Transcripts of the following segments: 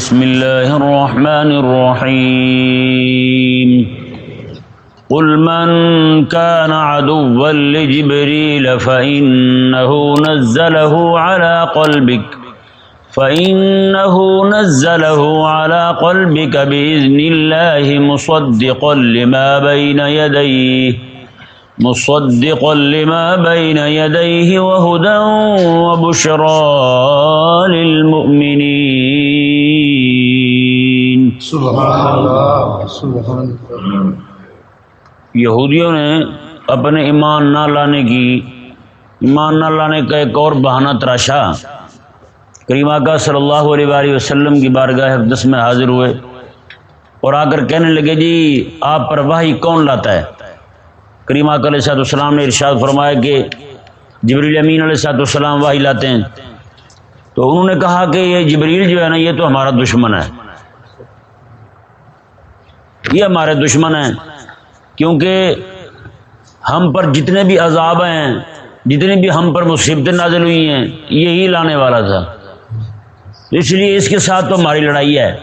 بسم الله الرحمن الرحيم. قل من كان عدوا لجبريل فإنه نزله على قلبك، فإنه نزله على قلبك بإذن الله مصدقا لما بين يديه. مصدقا لما بين يديه وهدى وبشرى للمؤمنين. سبحان اللہ سبحان اللہ یہودیوں نے اپنے ایمان نہ لانے کی، ایمان نہ لانے کا ایک اور بہانہ تراشا۔ کریمہ کا صلی اللہ علیہ وآلہ وسلم کی بارگاہ اقدس میں حاضر ہوئے اور آ کر کہنے لگے جی آپ پر وحی کون لاتا ہے؟ کریمہ کا علیہ السلام نے ارشاد فرمایا کہ جبریل امین علیہ السلاۃ السلام وحی لاتے ہیں۔ تو انہوں نے کہا کہ یہ جبریل جو ہے نا، یہ تو ہمارا دشمن ہے۔ یہ ہمارے دشمن ہیں۔ کیونکہ ہم پر جتنے بھی عذاب ہیں جتنے بھی ہم پر مصیبتیں نازل ہوئی ہیں، یہی لانے والا تھا۔ اس لیے اس کے ساتھ تو ہماری لڑائی ہے۔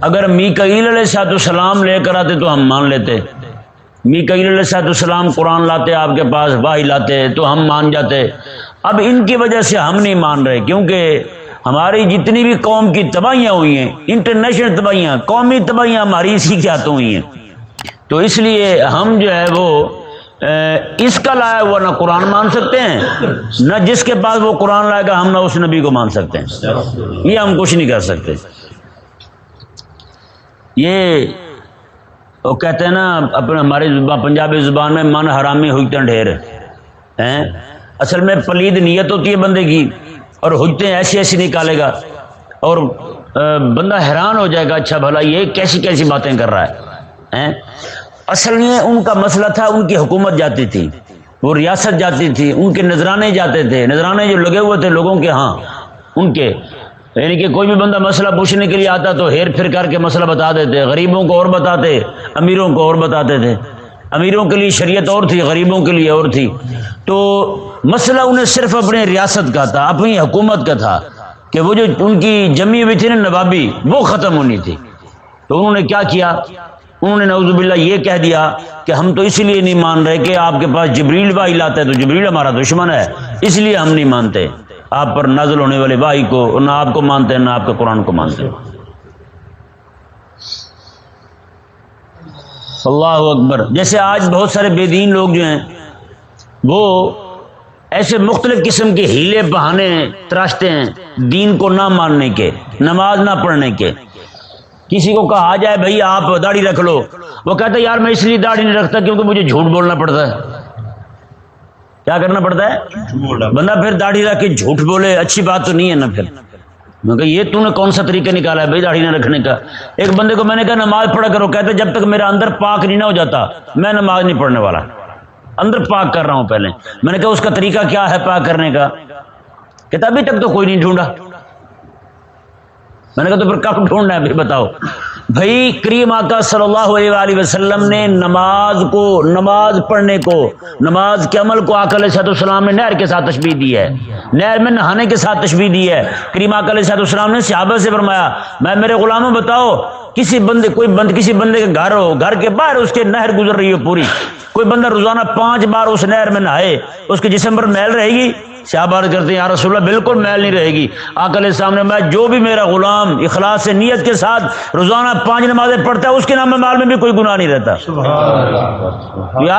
اگر میکیل علیہ سات السلام لے کر آتے تو ہم مان لیتے۔ میکیل علیہ السلام قرآن لاتے، آپ کے پاس واہی لاتے، تو ہم مان جاتے۔ اب ان کی وجہ سے ہم نہیں مان رہے، کیونکہ ہماری جتنی بھی قوم کی تباہیاں ہوئی ہیں، انٹرنیشنل تباہیاں، قومی تباہیاں ہماری اسی کے ہاتھوں ہوئی ہیں۔ تو اس لیے ہم جو ہے وہ اس کا لایا ہوا نہ قرآن مان سکتے ہیں، نہ جس کے پاس وہ قرآن لائے گا، ہم نہ اس نبی کو مان سکتے ہیں۔ یہ ہم کچھ نہیں کر سکتے۔ یہ وہ کہتے ہیں نا، اپنے ہماری پنجابی زبان میں من حرامی ہوئی ڈھیر۔ ہیں؟ اصل میں پلید نیت ہوتی ہے بندے کی، اور حجتیں ایسی ایسی نکالے گا۔ اور بندہ حیران ہو جائے گا اچھا بھلا یہ کیسی کیسی باتیں کر رہا ہے۔ اصل میں ان کا مسئلہ تھا، ان کی حکومت جاتی تھی۔ وہ ریاست جاتی تھی، ان کے نذرانے جاتے تھے۔ نذرانے جو لگے ہوئے تھے لوگوں کے ہاں ان کے۔ یعنی کہ کوئی بھی بندہ مسئلہ پوچھنے کے لیے آتا تو ہیر پھر کر کے مسئلہ بتا دیتے، غریبوں کو اور بتاتے، امیروں کو اور بتاتے تھے۔ امیروں کے لیے شریعت اور تھی، غریبوں کے لیے اور تھی۔ تو مسئلہ انہیں صرف اپنے ریاست کا تھا، اپنی حکومت کا تھا کہ وہ جو ان کی جمی ہوئی تھی نا نوابی، وہ ختم ہونی تھی۔ تو انہوں نے کیا کیا؟ انہوں نے نعوذ باللہ یہ کہہ دیا کہ ہم تو اسی لیے نہیں مان رہے کہ آپ کے پاس جبریل بھائی لاتا ہے تو جبریل ہمارا دشمن ہے، اس لیے ہم نہیں مانتے۔ آپ پر نازل ہونے والے بھائی کو نہ آپ کو مانتے ہیں، نہ آپ کے قرآن کو مانتے ہیں۔ اللہ اکبر۔ جیسے آج بہت سارے بے دین لوگ جو ہیں، وہ ایسے مختلف قسم کے ہیلے بہانے تراشتے ہیں دین کو نہ ماننے کے، نماز نہ پڑھنے کے۔ کسی کو کہا جائے بھائی، آپ داڑھی رکھ لو۔ وہ کہتا ہے، یار، میں اس لیے داڑھی نہیں رکھتا کیونکہ مجھے جھوٹ بولنا پڑتا ہے۔ کیا کرنا پڑتا ہے؟ بندہ پھر داڑھی رکھ کے جھوٹ بولے، اچھی بات تو نہیں ہے نا پھر۔ میں کہ یہ تو نے کون سا طریقہ نکالا ہے بھائی داڑھی نہ رکھنے کا؟ ایک بندے کو میں نے کہا، نماز پڑھا کرو، کہتے جب تک میرا اندر پاک نہیں نہ ہو جاتا، میں نماز نہیں پڑھنے والا۔ اندر پاک کر رہا ہوں پہلے۔ میں نے کہا، اس کا طریقہ کیا ہے پاک کرنے کا؟ کہتا، ابھی تک تو کوئی نہیں ڈھونڈا۔ میں نے کہا، تو پھر کب ڈھونڈنا ہے؟ بتاؤ۔ بھائی کریم آقا صلی اللہ علیہ وآلہ وسلم نے نماز کو، نماز پڑھنے کو، نماز کے عمل کو آکل علیہ السلام نے نہر کے ساتھ تشبیح دی ہے۔ نہر میں نہانے کے ساتھ تشبیح دی ہے۔ کریم آقا علیہ السلام نے صحابہ سے فرمایا، میں میرے غلاموں بتاؤ، کسی بندے، کوئی بند، کسی بندے کے گھر ہو، گھر کے باہر اس کے نہر گزر رہی ہو پوری۔ کوئی بندہ روزانہ پانچ بار اس نہر میں نہائے، اس کے جسم پر میل رہے گی۔ شہبار کرتے ہیں یا رسول اللہ بالکل میل نہیں رہے گی۔ آکل سامنے میں جو بھی میرا غلام اخلاص سے نیت کے ساتھ روزانہ پانچ نمازیں پڑھتا ہے اس کے نام مال میں بھی کوئی گناہ نہیں رہتا۔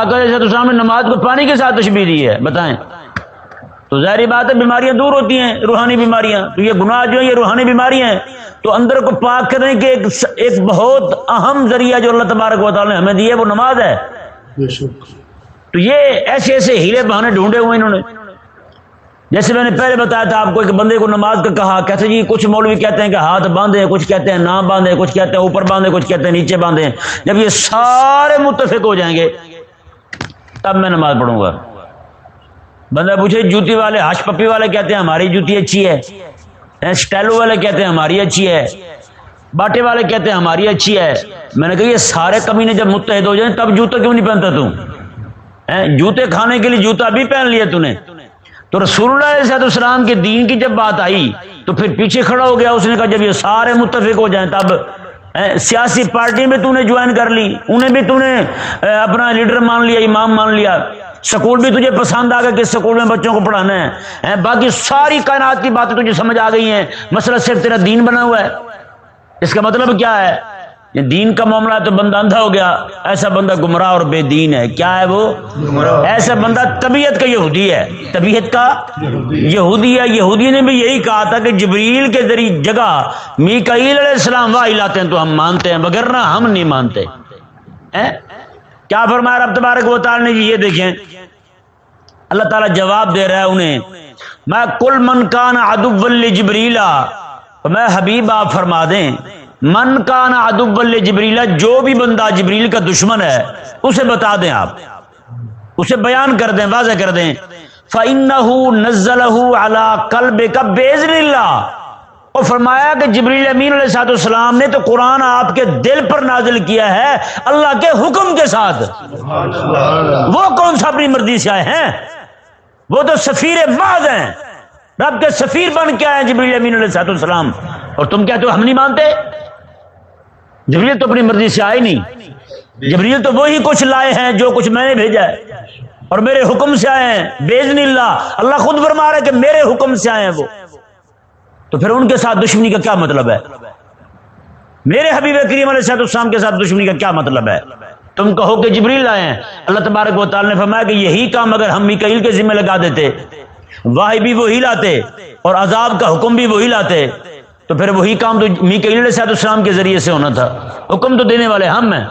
آکل سامنے نماز کو پانی کے ساتھ تشبیح دی ہے بتائیں۔ تو ظاہری بات ہے بیماریاں دور ہوتی ہیں روحانی بیماریاں۔ تو یہ گناہ جو ہے یہ روحانی بیماریاں ہیں۔ تو اندر کو پاک کرنے کے ایک, ایک بہت اہم ذریعہ جو اللہ تبارک و تعالیٰ نے ہمیں دی ہے وہ نماز ہے۔ تو یہ ایسے ایسے ہیرے بہانے ڈھونڈے ہوئے انہوں نے۔ جیسے میں نے پہلے بتایا تھا آپ کو ایک بندے کو نماز کا کہا، کہتے جی کچھ مولوی کہتے ہیں کہ ہاتھ باندھے، کچھ کہتے ہیں نہ باندھے، کچھ کہتے ہیں اوپر باندھے، کچھ کہتے ہیں نیچے باندھے۔ جب یہ سارے متفق ہو جائیں گے، تب میں نماز پڑھوں گا۔ بندہ پوچھے، جوتی والے، ہاش پپی والے کہتے ہیں ہماری جوتی اچھی ہے؟ اسٹائلو والے کہتے ہیں ہماری اچھی ہے؟ باٹے والے کہتے ہیں ہماری اچھی ہے؟ میں نے کہا، یہ سارے کمینے جب متحد ہو جائیں، تب جوتا کیوں نہیں پہنتا تم جوتے کھانے کے لیے جوتا بھی پہن لیا تو نے۔ تو رسول اللہ علیہ السلام کے دین کی جب بات آئی تو پھر پیچھے کھڑا ہو گیا اس نے کہا جب یہ سارے متفق ہو جائیں تب سیاسی پارٹی میں تو نے جوائن کر لی، انہیں بھی تو نے اپنا لیڈر مان لیا، امام مان لیا۔ سکول بھی تجھے پسند آ گیا کہ سکول میں بچوں کو پڑھانا ہے؟ باقی ساری کائنات کی باتیں تجھے سمجھ آ گئی ہیں۔ مسئلہ صرف تیرا دین بنا ہوا ہے۔ اس کا مطلب کیا ہے؟ یہ دین کا معاملہ ہے تو بندہ اندھا ہو گیا ایسا بندہ گمراہ اور بے دین ہے۔ کیا ہے وہ؟ ایسا بندہ طبیعت کا یہودی ہے۔ طبیعت کا یہودی۔ ہے۔ یہودی نے بھی یہی کہا تھا کہ جبریل کے ذریعے جگہ میکائیل علیہ السلام واہ لاتے ہیں تو ہم مانتے ہیں وگرنہ ہم نہیں مانتے؟ کیا فرمایا رب تبارک و تعالی نے؟ جی یہ دیکھیں۔ اللہ تعالیٰ جواب دے رہا ہے انہیں۔ میں کل من کان ادب جبریلا میں حبیب آپ فرما دیں۔ من کان ادب جبریلا جو بھی بندہ جبریل کا دشمن ہے اسے بتا دیں آپ۔ اسے بیان کر دیں واضح کر دیں۔ فَإِنَّهُ نَزَّلَهُ عَلَى قَلْبِكَ بِإِذْنِ اللَّهِ۔ اور فرمایا کہ جبریل امین علیہ الصلوۃ والسلام نے تو قرآن آپ کے دل پر نازل کیا ہے اللہ کے حکم کے ساتھ۔ وہ کون سا اپنی مرضی سے آئے ہیں؟ وہ تو سفیر ماض ہیں۔ رب کے سفیر بن کے آئے ہیں جبریل امین علیہ الصلوۃ والسلام۔ اور تم کہتے ہو ہم نہیں مانتے؟ جبریل تو اپنی مرضی سے آئے نہیں۔ جبریل تو وہی کچھ لائے ہیں جو کچھ میں نے بھیجا ہے۔ اور میرے حکم سے آئے ہیں۔ بیزن اللہ۔ اللہ خود فرما رہا ہے کہ میرے حکم سے آئے ہیں وہ۔ تو پھر ان کے ساتھ دشمنی کا کیا مطلب ہے؟ میرے حبیب کریم علیہ صاحب السلام کے ساتھ دشمنی کا کیا مطلب ہے؟ تم کہو کہ جبریل آئے ہیں۔ اللہ تبارک و تعالی نے فرمایا کہ یہی کام اگر ہم میکائیل کے ذمہ لگا دیتے واہ بھی وہی لاتے اور عذاب کا حکم بھی وہی لاتے۔ تو پھر وہی کام تو میکائیل علیہ صاحب السلام کے ذریعے سے ہونا تھا۔ حکم تو دینے والے ہم ہیں۔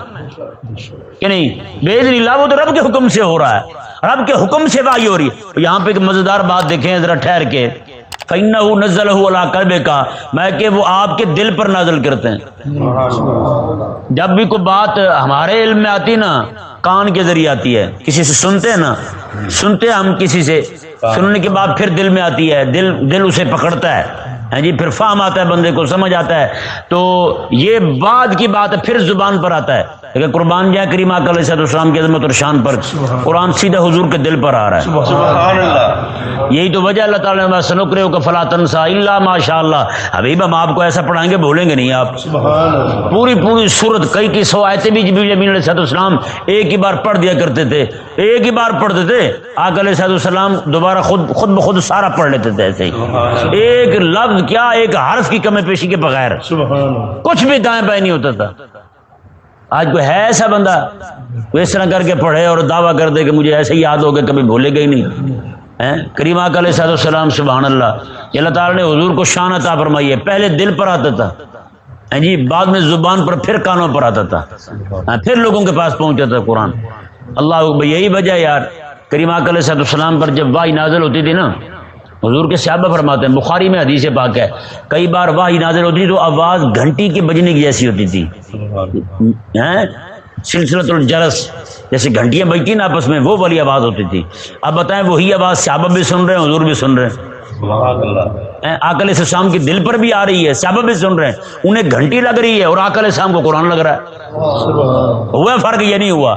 کہ نہیں؟ بے اللہ، وہ تو رب کے حکم سے ہو رہا ہے۔ رب کے حکم سے واہی ہو رہی ہے۔ یہاں پہ ایک مزیدار بات دیکھیں، ذرا ٹھہر کے۔ فَإِنَّهُ نَزَّلَهُ عَلَىٰ قَلْبِكَ۔ میں کہ وہ آپ کے دل پر نازل کرتے ہیں۔ جب بھی کوئی بات ہمارے علم میں آتی نا، کان کے ذریعے آتی ہے۔ کسی سے سنتے ہیں نا؟ سنتے ہیں ہم کسی سے۔ سننے کے بعد پھر دل میں آتی ہے۔ دل دل اسے پکڑتا ہے۔ ہاں جی پھر فام آتا ہے بندے کو سمجھ آتا ہے۔ تو یہ بعد کی بات ہے پھر زبان پر آتا ہے۔ لیکن قربان جائے کریم علیہ السلام کی عظمت اور شان پر۔ قرآن سیدھا حضور کے دل پر آ رہا ہے۔ سبحان اللہ۔ یہی تو وجہ اللہ تعالیٰ نے سنکرے ہو کہ فلا تنسا اللہ ماشاء اللہ۔ حبیب ہم آپ کو ایسا پڑھائیں گے بھولیں گے نہیں آپ۔ پوری پوری صورت کئی کی سو آیتیں بھی امین علیہ صاحب السلام ایک ہی بار پڑھ دیا کرتے تھے۔ ایک ہی بار پڑھتے تھے۔ آقا علیہ صاحب السلام دوبارہ خود خود بخود سارا پڑھ لیتے تھے ایسے ہی۔ ایک لفظ کیا ایک حرف کی کمی پیشی کے بغیر۔ کچھ بھی دائیں بائیں نہیں ہوتا تھا۔ آج کوئی ہے ایسا بندہ اس طرح کر کے پڑھے اور دعویٰ کر دے کہ مجھے ایسے ہی یاد ہو گیا کبھی بھولے گا ہی نہیں۔ ہیں؟ کریم آقا علیہ صاحب السلام سبحان اللہ۔ یہ اللہ تعالیٰ نے حضور کو شان عطا فرمائی ہے۔ پہلے دل پر آتا تھا۔ ہیں جی بعد میں زبان پر پھر کانوں پر آتا تھا۔ ہاں، پھر لوگوں کے پاس پہنچا تھا قرآن۔ اللہ یہی وجہ یار۔ کریم آقا علیہ صاحب السلام پر جب واہی نازل ہوتی تھی نا حضور کے صحابہ فرماتے ہیں بخاری میں حدیث پاک ہے کئی بار واہی نازل ہوتی تو آواز گھنٹی کے بجنے کی جیسی ہوتی تھی۔ ہیں سلسلۃ الجرس جیسے گھنٹیاں بجتی نا آپس میں وہ والی آواز ہوتی تھی۔ اب بتائیں وہی آواز صحابہ بھی سن رہے ہیں حضور بھی سن رہے ہیں۔ علیہ السلام کی دل پر بھی آ رہی ہے صحابہ بھی سن رہے ہیں۔ انہیں گھنٹی لگ رہی ہے اور علیہ السلام کو قرآن لگ رہا ہے۔ ہوا فرق یہ نہیں ہوا۔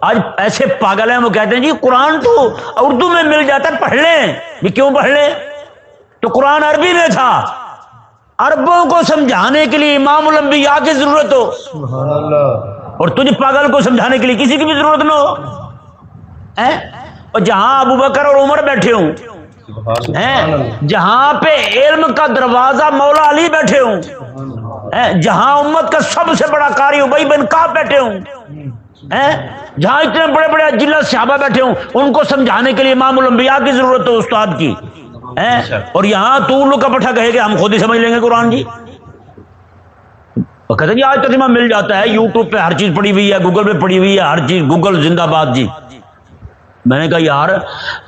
آج ایسے پاگل ہیں وہ کہتے ہیں جی قرآن تو اردو میں مل جاتا ہے پڑھ لیں۔ یہ کیوں پڑھ لیں؟ تو قرآن عربی میں تھا۔ عربوں کو سمجھانے کے لیے امام الانبیاء کی ضرورت ہو۔ سبحان اللہ۔ اور تجھ پاگل کو سمجھانے کے لیے کسی کی بھی ضرورت نہ ہو؟ اور جہاں ابو بکر اور عمر بیٹھے ہوں جہاں پہ علم کا دروازہ مولا علی بیٹھے ہوں؟ جہاں امت کا سب سے بڑا قاری ابئی بن کعب بیٹھے ہوں؟ جہاں اتنے بڑے بڑے جلد صحابہ بیٹھے ہوں ان کو سمجھانے کے لیے امام الانبیاء کی ضرورت ہو استاد کی ہیں؟ اور یہاں تو لوگ کا پٹھا کہے کہ ہم خود ہی سمجھ لیں گے قرآن جی وہ کہتے ہیں جی آج ترجمہ مل جاتا ہے، یوٹیوب پہ ہر چیز پڑی ہوئی ہے، گوگل پہ پڑی ہوئی ہے، ہر چیز، گوگل زندہ باد جی۔ میں نے کہا، یار،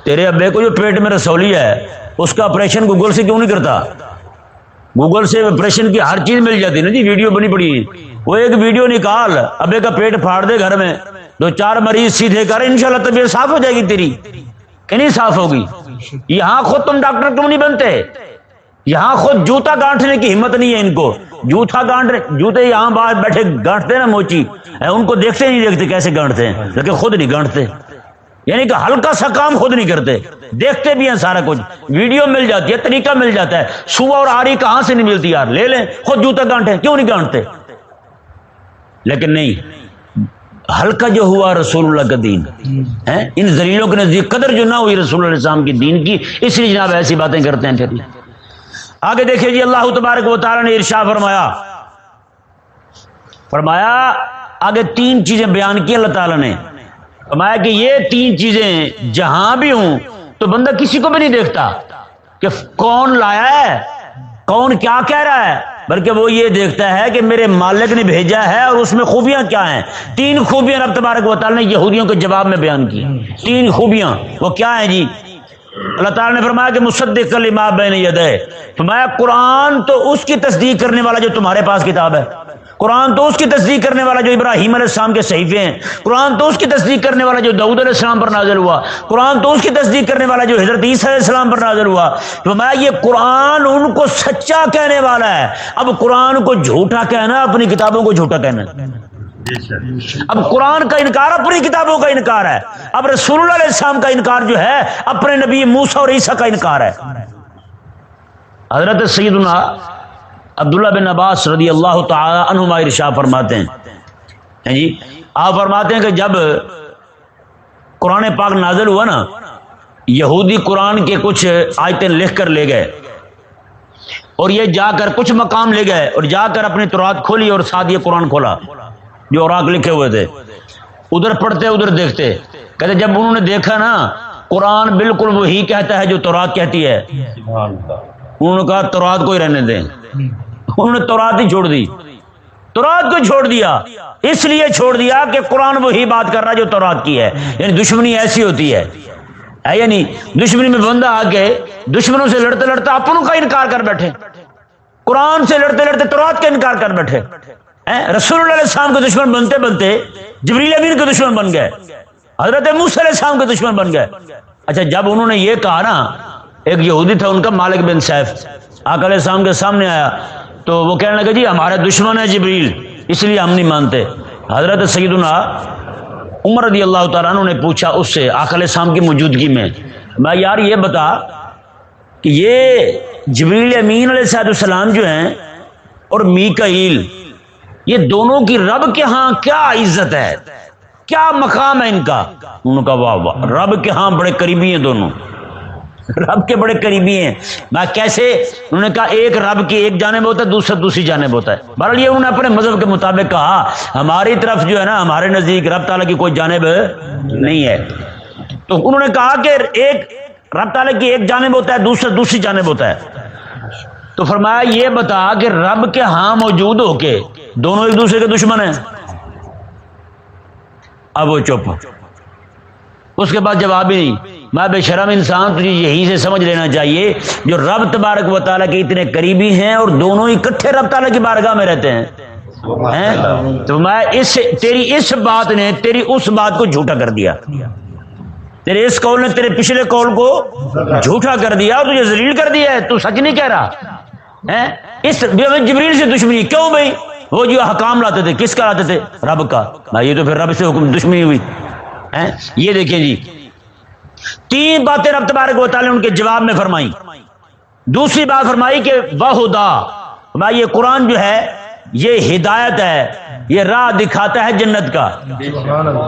تیرے ابے کو جو پیٹ میں رسولی ہے، اس کا آپریشن گوگل سے کیوں نہیں کرتا؟ گوگل سے آپریشن کی ہر چیز مل جاتی نا جی ویڈیو بنی پڑی۔ وہ ایک ویڈیو نکال، ابے کا پیٹ پھاڑ دے گھر میں۔ دو چار مریض سیدھے کر، انشاءاللہ طبیعت صاف ہو جائے گی تیری۔ کہ نہیں صاف ہوگی؟ یہاں خود تم ڈاکٹر کیوں نہیں بنتے؟ یہاں خود جوتا گانٹنے کی ہمت نہیں ہے ان کو۔ جوتا گانٹ جوتے یہاں باہر بیٹھے گانٹتے نا موچی۔ ان کو دیکھتے نہیں دیکھتے کیسے گانٹتے ہیں۔ لیکن خود نہیں گانٹتے۔ یعنی کہ ہلکا سا کام خود نہیں کرتے۔ دیکھتے بھی ہیں سارا کچھ۔ ویڈیو مل جاتی ہے، طریقہ مل جاتا ہے۔ سوا اور آری کہاں سے نہیں ملتی یار؟ لے لیں۔ خود جوتا گانٹے کیوں نہیں گانٹتے؟ لیکن نہیں، ہلکا جو ہوا رسول اللہ کا دین۔ ان زلیلوں کے نزدیک قدر جو نہ ہوئی رسول اللہ السلام کی دین کی، اس لیے جناب ایسی باتیں کرتے ہیں پھر۔ آگے دیکھیے جی اللہ تبارک و تعالیٰ نے ارشا فرمایا۔ فرمایا، آگے تین چیزیں بیان کی اللہ تعالیٰ نے۔ فرمایا کہ یہ تین چیزیں جہاں بھی ہوں تو بندہ کسی کو بھی نہیں دیکھتا کہ کون لایا ہے، کون کیا کہہ رہا ہے، بلکہ وہ یہ دیکھتا ہے کہ میرے مالک نے بھیجا ہے اور اس میں خوبیاں کیا ہیں۔ تین خوبیاں رب تبارک و تعالیٰ نے یہودیوں کے جواب میں بیان کی۔ تین خوبیاں، وہ کیا ہیں جی؟ اللہ تعالیٰ نے فرمایا کہ مصدق کلمات بین یدے فرمایا قرآن تو اس کی تصدیق کرنے والا جو تمہارے پاس کتاب ہے۔ قرآن تو اس کی تصدیق کرنے والا جو ابراہیم علیہ السلام کے صحیفے ہیں۔ قرآن تو اس کی تصدیق کرنے والا جو دعود علیہ السلام پر نازل ہوا۔ قرآن تو اس کی تصدیق کرنے والا جو حضرت عیسیٰ علیہ السلام پر نازل ہوا۔ تو میں یہ قرآن ان کو سچا کہنے والا ہے۔ اب قرآن کو جھوٹا کہنا، اپنی کتابوں کو جھوٹا کہنا۔ اب قرآن کا انکار اپنی کتابوں کا انکار ہے۔ اب رسول اللہ علیہ السلام کا انکار جو ہے، اپنے نبی موسا اور عیسیٰ کا انکار ہے۔ حضرت سیدنا عبداللہ بن عباس رضی اللہ تعالی عنہما ارشا فرماتے ہیں۔ جی؟ آپ فرماتے ہیں کہ جب قرآن پاک نازل ہوا نا، یہودی قرآن کے کچھ آیتیں لکھ کر لے گئے۔ اور یہ جا کر کچھ مقام لے گئے اور جا کر اپنی ترات کھولی اور ساتھ یہ قرآن کھولا۔ جو اوراق لکھے ہوئے تھے۔ ادھر پڑھتے، ادھر دیکھتے۔ کہتے، جب انہوں نے دیکھا نا، قرآن بالکل وہی کہتا ہے جو تورات کہتی ہے۔ انہوں نے کہا، تورات کو ہی رہنے دیں۔ انہوں نے تورات ہی چھوڑ دی۔ تورات کو چھوڑ دیا۔ اس لیے چھوڑ دیا کہ قرآن وہی بات کر رہا جو تورات کی ہے۔ یعنی دشمنی ایسی ہوتی ہے۔ یعنی دشمنی میں بندہ آ کے دشمنوں سے لڑتے لڑتے اپنوں کا انکار کر بیٹھے۔ قرآن سے لڑتے لڑتے تورات کا انکار کر بیٹھے۔ رسول اللہ علیہ السلام کے دشمن بنتے بنتے جبریل امین کے دشمن بن گئے۔ حضرت موسی علیہ السلام کے دشمن بن گئے۔ اچھا جب انہوں نے یہ کہا نا، ایک یہودی تھا، ان کا مالک بن سیف۔ آک علیہ السلام کے سامنے آیا، تو وہ کہنے لگا جی ہمارے دشمن ہے جبریل، اس لیے ہم نہیں مانتے۔ حضرت سیدنا عمر رضی اللہ تعالیٰ عنہ نے پوچھا اس سے آک علیہ السلام کی موجودگی میں۔ میں یار، یہ بتا کہ یہ جبریل امین علیہ السلام جو ہیں اور میکائیل یہ دونوں کی رب کے ہاں کیا عزت ہے؟ کیا مقام ہے ان کا؟ ان کا واہ واہ، رب کے ہاں بڑے قریبی ہیں دونوں۔ رب کے بڑے قریبی ہیں۔ میں کیسے؟ انہوں نے کہا، ایک رب کی ایک جانب ہوتا ہے، دوسرا دوسری جانب ہوتا ہے۔ بہرحال یہ انہوں نے اپنے مذہب کے مطابق کہا، ہماری طرف جو ہے نا، ہمارے نزدیک رب تعالیٰ کی کوئی جانب نہیں ہے۔ تو انہوں نے کہا کہ ایک رب تعالیٰ کی ایک جانب ہوتا ہے، دوسرا دوسری جانب ہوتا ہے۔ تو فرمایا، یہ بتا کہ رب کے ہاں موجود ہو کے دونوں ایک دوسرے کے دشمن ہیں۔ اب وہ چپ۔ اس کے بعد جواب ہی نہیں۔ میں بے شرم انسان، تجھے یہی سے سمجھ لینا چاہیے، جو رب تبارک و تعالیٰ کے اتنے قریبی ہیں اور دونوں اکٹھے رب تعالیٰ کی بارگاہ میں رہتے ہیں۔ تو میں اس، تیری اس بات نے تیری اس بات کو جھوٹا کر دیا۔ تیرے اس قول نے تیرے پچھلے قول کو جھوٹا کر دیا اور تجھے ذلیل کر دیا ہے۔ تو سچ نہیں کہہ رہا۔ اس جبریل سے دشمنی، کیوں بھائی؟ وہ جو حکام لاتے تھے، کس کا لاتے تھے؟ رب کا۔ یہ تو پھر رب سے حکم دشمنی ہوئی۔ یہ دیکھیں جی۔ تین باتیں رب تبارک و تعالیٰ نے ان کے جواب میں فرمائی دوسری بات فرمائی کہ وہ یہ قرآن جو ہے یہ ہدایت ہے، یہ راہ دکھاتا ہے جنت کا۔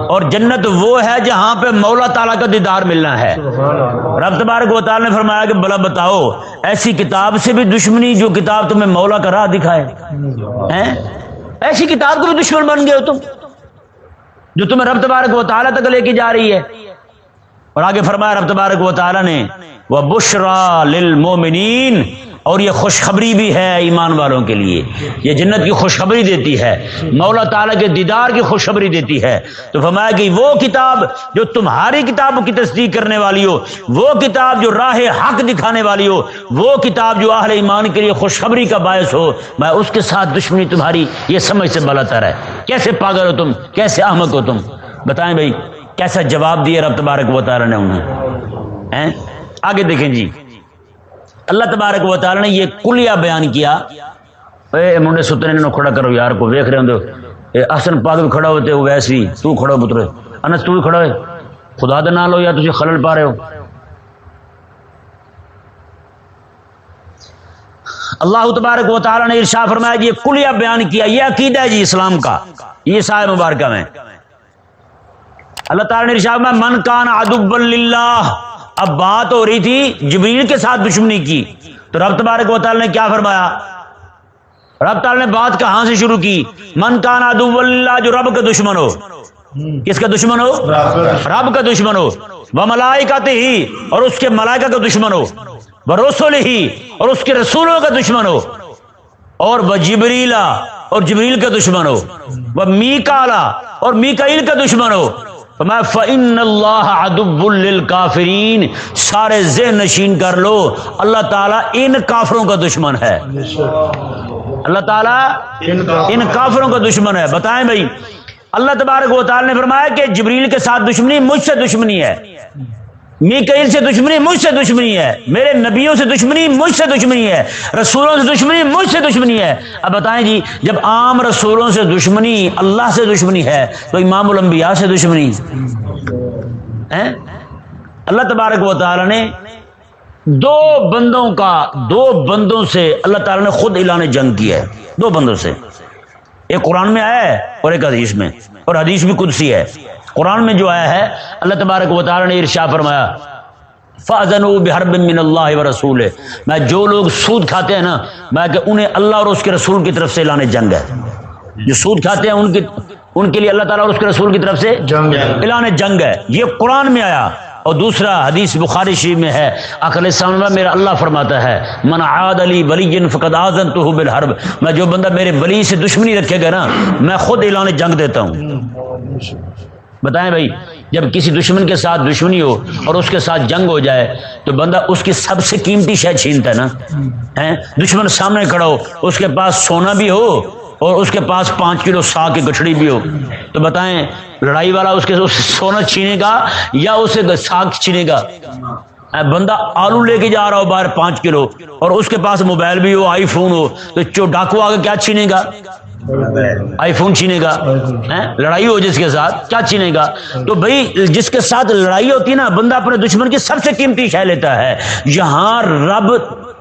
اور جنت وہ ہے جہاں پہ مولا تعالیٰ کا دیدار ملنا ہے۔ رب تبارک و تعالیٰ نے فرمایا کہ بلا بتاؤ، ایسی کتاب سے بھی دشمنی جو کتاب تمہیں مولا کا راہ دکھائے۔ ایسی کتاب کو بھی دشمن بن گئے ہو تم، جو تمہیں رب تبارک و تعالیٰ تک لے کے جا رہی ہے۔ اور آگے فرمایا رب تبارک و تعالیٰ نے وہ بشرا للمومنین اور یہ خوشخبری بھی ہے ایمان والوں کے لیے۔ یہ جنت کی خوشخبری دیتی ہے، مولا تعالیٰ کے دیدار کی خوشخبری دیتی ہے۔ تو فرمایا کہ وہ کتاب جو تمہاری کتاب کی تصدیق کرنے والی ہو، وہ کتاب جو راہ حق دکھانے والی ہو، وہ کتاب جو اہل ایمان کے لیے خوشخبری کا باعث ہو، میں اس کے ساتھ دشمنی تمہاری یہ سمجھ سے بلاتر ہے کیسے پاگل ہو تم؟ کیسے احمد ہو تم؟ بتائیں بھائی، کیسا جواب دیا رب تبارک و تعالیٰ نے انہیں؟ آگے دیکھیں جی۔ اللہ تبارک و تعالی نے یہ کلیہ بیان کیا۔ اے منڈے ستنے نے کھڑا کرو یار، کو ویکھ رہے ہوندے اے احسن بھی کھڑا ہوتے ہو ویسے ہی تو کھڑا پتر انس، تو بھی کھڑا ہے خدا دے نال ہو یا تسی خلل پا رہے ہو۔ اللہ تبارک و تعالی نے ارشاد فرمایا جی کلیہ بیان کیا، یہ عقیدہ ہے جی اسلام کا۔ یہ سایہ مبارکہ میں۔ اللہ تعالی نے ارشاد فرمایا، من کان عدو للہ اب بات ہو رہی تھی جبریل کے ساتھ دشمنی کی۔ تو رب تبارک و تعالیٰ نے کیا فرمایا؟ رب تعالیٰ نے بات کہاں سے شروع کی؟ من کان ادب اللہ، جو رب کا دشمن ہو۔ کس کا دشمن ہو؟ رب کا دشمن ہو۔ وہ ملائکت ہی اور اس کے ملائکہ کا دشمن ہو۔ وہ رسول ہی اور اس کے رسولوں کا دشمن ہو۔ اور وہ جبریلا اور جبریل کا دشمن ہو۔ وہ می کالا اور میکائیل کا دشمن ہو۔ فرمایا فن اللہ ادب الکافرین سارے ذہن نشین کر لو، اللہ تعالیٰ ان کافروں کا دشمن ہے۔ اللہ تعالیٰ ان کافروں کا دشمن ہے۔ بتائیں بھائی، اللہ تبارک و تعالیٰ نے فرمایا کہ جبریل کے ساتھ دشمنی مجھ سے دشمنی ہے۔ میکائیل سے دشمنی مجھ سے دشمنی ہے، میرے نبیوں سے دشمنی مجھ سے دشمنی ہے، رسولوں سے دشمنی مجھ سے دشمنی ہے۔ اب بتائیں جی جب عام رسولوں سے دشمنی اللہ سے دشمنی ہے، تو امام الانبیاء سے دشمنی اللہ تبارک و تعالی نے دو بندوں کا، دو بندوں سے اللہ تعالی نے خود اعلان جنگ کیا ہے۔ دو بندوں سے۔ ایک قرآن میں آیا ہے اور ایک حدیث میں، اور حدیث بھی قدسی ہے۔ قرآن میں جو آیا ہے اللہ تبارک و تعالی نے ارشا فرمایا فاضن بحرب من اللہ و رسول میں جو لوگ سود کھاتے ہیں نا میں کہ انہیں اللہ اور اس کے رسول کی طرف سے اعلان جنگ ہے۔ جو سود کھاتے ہیں ان کی ان کے لیے اللہ تعالیٰ اور اس کے رسول کی طرف سے جنگ اعلان جنگ ہے۔ یہ قرآن میں آیا۔ اور دوسرا حدیث بخاری شریف میں ہے عقل سامنے میرا اللہ فرماتا ہے من عاد علی ولی فقد آزن تو بالحرب میں جو بندہ میرے ولی سے دشمنی رکھے گا نا میں خود اعلان جنگ دیتا ہوں۔ بتائیں بھائی، جب کسی دشمن کے ساتھ دشمنی ہو اور اس کے ساتھ جنگ ہو جائے، تو بندہ اس کی سب سے قیمتی شے چھینتا ہے نا؟ دشمن سامنے کھڑا ہو، اس کے پاس سونا بھی ہو اور اس کے پاس پانچ کلو سا کی گٹھڑی بھی ہو۔ تو بتائیں، لڑائی والا اس کے سونا چھینے گا یا اسے ساگ چھینے گا؟ بندہ آلو لے کے جا رہا ہو باہر پانچ کلو اور اس کے پاس موبائل بھی ہو، آئی فون ہو، تو چو ڈاکو آگے کیا چھینے گا؟ آئی فون چھینے گا لڑائی ہو جس کے ساتھ، کیا چھینے گا؟ تو بھائی، جس کے ساتھ لڑائی ہوتی ہے نا، بندہ اپنے دشمن کی سب سے قیمتی شہ لیتا ہے۔ یہاں رب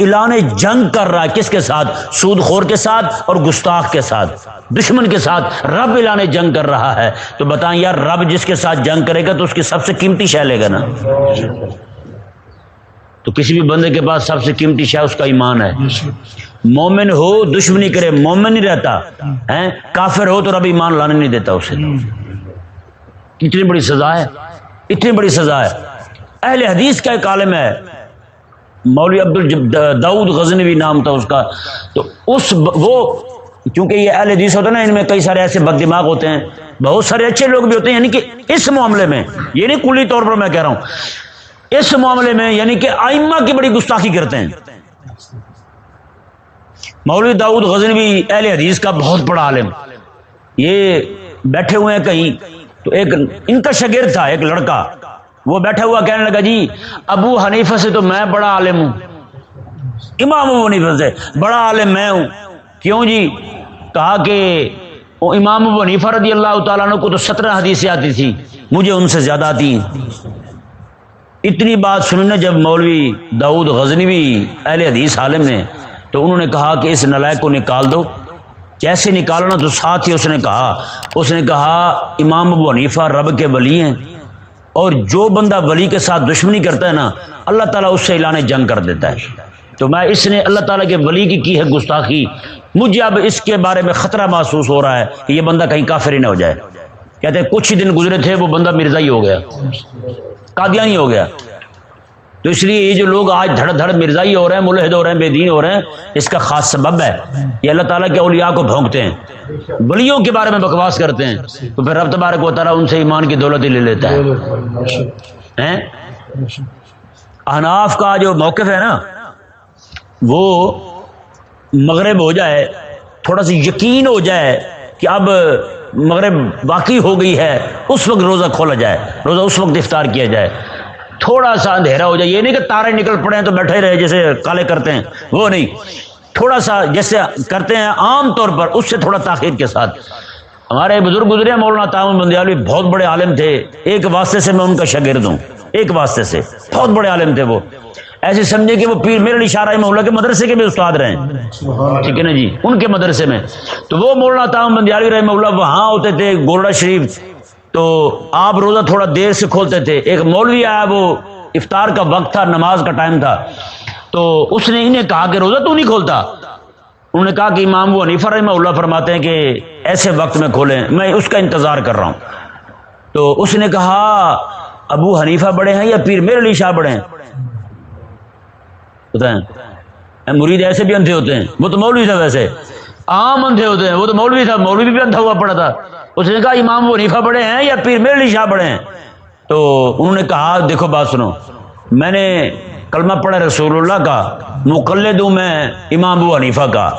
اعلان جنگ کر رہا ہے، کس کے ساتھ؟ سود خور کے ساتھ اور گستاخ کے ساتھ، دشمن کے ساتھ۔ رب اعلان جنگ کر رہا ہے۔ تو بتائیں یار، رب جس کے ساتھ جنگ کرے گا تو اس کی سب سے قیمتی شہ لے گا نا؟ تو کسی بھی بندے کے پاس سب سے قیمتی شہ اس کا ایمان ہے۔ مومن ہو، دشمنی کرے، مومن نہیں رہتا، ہیں؟ کافر ہو تو رب ایمان لانے نہیں دیتا اسے۔ اتنی بڑی سزا ہے، اتنی بڑی سزا ہے۔ اہل حدیث کا ایک عالم ہے، مولوی عبد داؤد غزنوی نام تھا اس کا۔ تو اس وہ چونکہ یہ اہل حدیث ہوتا ہے نا، ان میں کئی سارے ایسے بد دماغ ہوتے ہیں۔ بہت سارے اچھے لوگ بھی ہوتے ہیں یعنی کہ اس معاملے میں، یہ نہیں کلی طور پر میں کہہ رہا ہوں۔ اس معاملے میں یعنی کہ آئمہ کی بڑی گستاخی کرتے ہیں۔ مولوی داؤد غزنوی اہل حدیث کا بہت بڑا عالم۔ یہ بیٹھے ہوئے ہیں کہیں۔ تو ایک ان کا شگرد تھا، ایک لڑکا۔ وہ بیٹھا ہوا کہنے لگا جی ابو حنیفہ سے تو میں بڑا عالم ہوں۔ امام ابو حنیفہ سے بڑا عالم میں ہوں۔ کیوں جی؟ کہا کہ امام ابو حنیفہ رضی اللہ تعالیٰ عنہ کو تو سترہ حدیثیں آتی تھی مجھے ان سے زیادہ آتی ہیں۔ اتنی بات سننے جب مولوی داؤد غزنوی اہل حدیث عالم نے تو انہوں نے کہا کہ اس نلائق کو نکال دو۔ کیسے نکالنا تو ساتھ ہی اس نے کہا۔ اس نے کہا، امام ابو حنیفہ رب کے ولی ہیں۔ اور جو بندہ ولی کے ساتھ دشمنی کرتا ہے نا، اللہ تعالیٰ اس سے اعلان جنگ کر دیتا ہے۔ تو میں اس نے اللہ تعالیٰ کے ولی کی کی ہے گستاخی۔ مجھے اب اس کے بارے میں خطرہ محسوس ہو رہا ہے کہ یہ بندہ کہیں کافر ہی نہ ہو جائے۔ کہتے ہیں، کچھ ہی دن گزرے تھے، وہ بندہ مرزا ہی ہو گیا۔ قادیانی ہو گیا۔ تو اس لیے یہ جو لوگ آج دھڑ دھڑ مرزائی ہو رہے ہیں، ملحد ہو رہے ہیں، بے دین ہو رہے ہیں، اس کا خاص سبب ہے۔ یہ اللہ تعالیٰ کے اولیاء کو بھونکتے ہیں۔ ولیوں کے بارے میں بکواس کرتے ہیں۔ تو پھر رب تبارک و تعالیٰ ان سے ایمان کی دولت ہی لے لیتا ہے۔ ہیں؟ احناف کا جو موقف ہے نا، وہ مغرب ہو جائے، تھوڑا سا یقین ہو جائے کہ اب مغرب واقعی ہو گئی ہے، اس وقت روزہ کھولا جائے، روزہ اس وقت افطار کیا جائے۔ تھوڑا سا اندھیرا ہو جائے، یہ نہیں کہ تارے نکل پڑے ہیں تو بیٹھے رہے، جیسے کالے کرتے ہیں، وہ نہیں۔ تھوڑا سا جیسے کرتے ہیں عام طور پر، اس سے تھوڑا تاخیر کے ساتھ۔ ہمارے بزرگ گزرے مولانا تعاون بندیالوی بہت بڑے عالم تھے۔ ایک واسطے سے میں ان کا شاگرد ہوں۔ ایک واسطے سے، بہت بڑے عالم تھے وہ۔ ایسے سمجھے کہ وہ پیر میرے شاہ اللہ کے مدرسے کے بھی استاد رہے ٹھیک ہے نا جی؟ ان کے مدرسے میں۔ تو وہ مولانا تام بندیاروی رحمہ اللہ وہاں ہوتے تھے گولڈا شریف۔ تو آپ روزہ تھوڑا دیر سے کھولتے تھے۔ ایک مولوی آیا وہ افطار کا وقت تھا نماز کا ٹائم تھا۔ تو اس نے انہیں کہا کہ روزہ تو نہیں کھولتا؟ انہوں نے کہا کہ امام وہ حنیفہ رحمہ اللہ فرماتے ہیں کہ ایسے وقت میں کھولیں میں اس کا انتظار کر رہا ہوں۔ تو اس نے کہا ابو حنیفہ بڑے ہیں یا پیر میرے علی شاہ بڑے ہیں؟ بتائیں اے مرید ایسے بھی اندھے ہوتے ہیں۔ وہ تو مولوی تھا ویسے۔ عام اندھے ہوتے ہیں۔ وہ تو مولوی تھا۔ مولوی بھی اندھا ہوا پڑا تھا۔ اس نے کہا، امام وہ حنیفہ بڑے ہیں یا پیر میرے علی شاہ بڑے ہیں؟ تو انہوں نے کہا، دیکھو بات سنو۔ میں نے کلمہ پڑھا رسول اللہ کا۔ مقلد ہوں میں امام ابو حنیفہ کا۔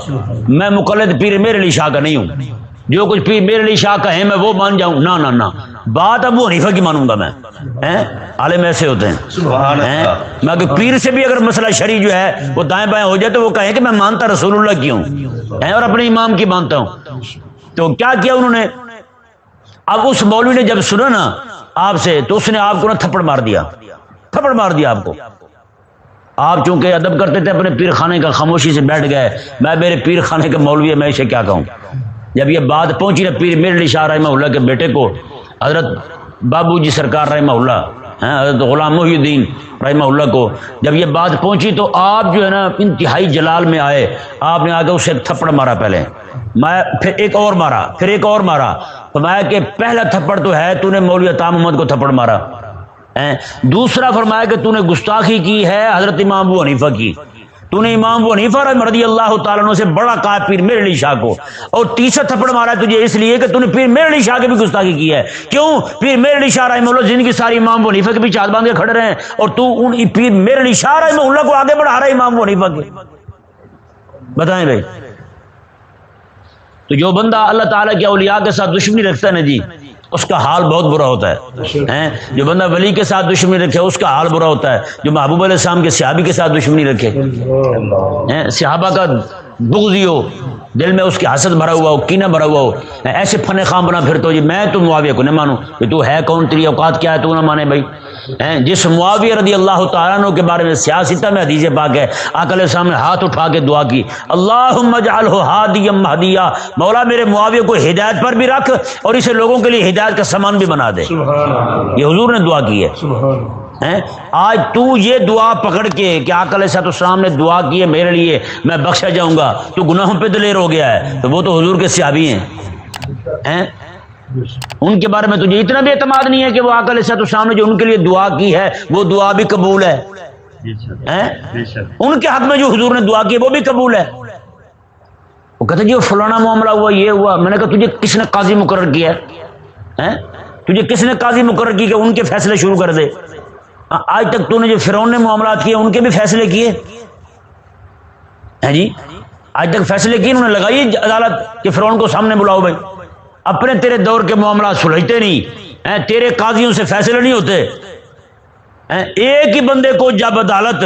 میں مقلد پیر میرے علی شاہ کا نہیں ہوں۔ جو کچھ پیر میرے علی شاہ ہے میں وہ مان جاؤں۔ نہ نہ بات ابو حنیفہ کی مانوں گا میں؟ عالم ایسے ہوتے ہیں۔ میں کہ پیر سے بھی اگر مسئلہ شرع جو ہے وہ دائیں بائیں ہو جائے تو وہ کہیں کہ میں مانتا رسول اللہ کی ہوں اور اپنے امام کی مانتا ہوں۔ تو کیا کیا انہوں نے؟ اب اس مولوی نے جب سنا نا آپ سے تو اس نے آپ کو نا تھپڑ مار دیا۔ تھپڑ مار دیا آپ کو۔ آپ چونکہ ادب کرتے تھے اپنے پیر خانے کا خاموشی سے بیٹھ گئے۔ میں میرے پیر خانے کا مولوی ہے میں اسے کیا کہوں؟ جب یہ بات پہنچی نا پیر میرے علی شاہ رحمہ اللہ کے بیٹے کو، حضرت بابو جی سرکار رحمہ اللہ ہیں حضرت غلام محی الدین رحمہ اللہ کو۔ جب یہ بات پہنچی تو آپ جو ہے نا انتہائی جلال میں آئے۔ آپ نے آگے اسے ایک تھپڑ مارا پہلے۔ میں پھر ایک اور مارا، پھر ایک اور مارا۔ فرمایا کہ پہلا تھپڑ تو ہے، تو نے مولوی عطا محمد کو تھپڑ مارا۔ ہاں، دوسرا فرمایا کہ تو نے گستاخی کی ہے، حضرت امام ابو حنیفہ کی۔ تو نے امام ابو حنیفہ رحمہ رضی اللہ تعالیٰ عنہ سے بڑا کہا پیر میرے علی شاہ کو۔ اور تیسرا تھپڑ مارا ہے تجھے اس لیے کہ تو نے پیر میرے علی شاہ کی بھی گستاخی کی ہے۔ کیوں؟ پیر میرے علی شاہ رحمہ اللہ، جن کی ساری امام ابو حنیفہ کے بھی چاد باندھ کے کھڑے رہے ہیں۔ اور تو ان پیر میرے علی شاہ رحمہ اللہ کو آگے بڑھا رہا ہے امام ابو حنیفہ کے بتائیں بھائی۔ تو جو بندہ اللہ تعالیٰ کے اولیاء کے ساتھ دشمنی رکھتا ہے نا جی اس کا حال بہت برا ہوتا ہے جو بندہ ولی کے ساتھ دشمنی رکھے، اس کا حال برا ہوتا ہے۔ جو محبوب علیہ السلام کے صحابی کے ساتھ دشمنی رکھے صحابہ کا بغضی ہو دل میں اس کی حسد بھرا ہوا ہو کینہ بھرا ہوا ہو۔ ایسے فن خام بنا پھرتا ہو جی میں تو معاویہ کو نہ مانوں۔ کہ تو ہے کون تیری اوقات کیا ہے تو نہ مانے بھائی؟ جس معاویہ رضی اللہ تعالیٰ عنہ کے بارے میں سیاستہ میں حدیث پاک ہے آقا علیہ السلام نے ہاتھ اٹھا کے دعا کی۔ اجعلہ ہادیا مہدیا مولا میرے معاویہ کو ہدایت پر بھی رکھ اور اسے لوگوں کے لیے ہدایت کا سامان بھی بنا دے۔ اللہ۔ یہ حضور نے دعا کی ہے؟ آج تو یہ دعا پکڑ کے کہ آقا علیہ الصلوۃ والسلام نے دعا کی ہے میرے لیے، میں بخشا جاؤں گا۔ تو گناہوں پہ دلیر ہو گیا ہے۔ تو وہ تو حضور کے صحابی ہیں۔ ان کے بارے میں تجھے اتنا بھی اعتماد نہیں ہے کہ وہ آقا علیہ الصلوۃ والسلام نے جو ان کے لیے دعا کی ہے، وہ دعا بھی قبول ہے۔ ان کے حق میں جو حضور نے دعا کی ہے، وہ بھی قبول ہے۔ وہ کہتے جی وہ فلانا معاملہ ہوا، یہ ہوا۔ میں نے کہا، تجھے کس نے قاضی مقرر کیا ہے؟ تجھے کس نے قاضی مقرر کی کہ ان کے فیصلے شروع کر دے؟ آج تک تو نے جو فرعون نے معاملات کیے، ان کے بھی فیصلے کیے۔ ہیں جی؟ آج تک فیصلے کیے، انہوں نے لگائی عدالت کہ فرعون کو سامنے بلاؤ بھائی۔ اپنے تیرے دور کے معاملات سلجھتے نہیں۔ تیرے قاضیوں سے فیصلے نہیں ہوتے۔ ایک ہی بندے کو جب عدالت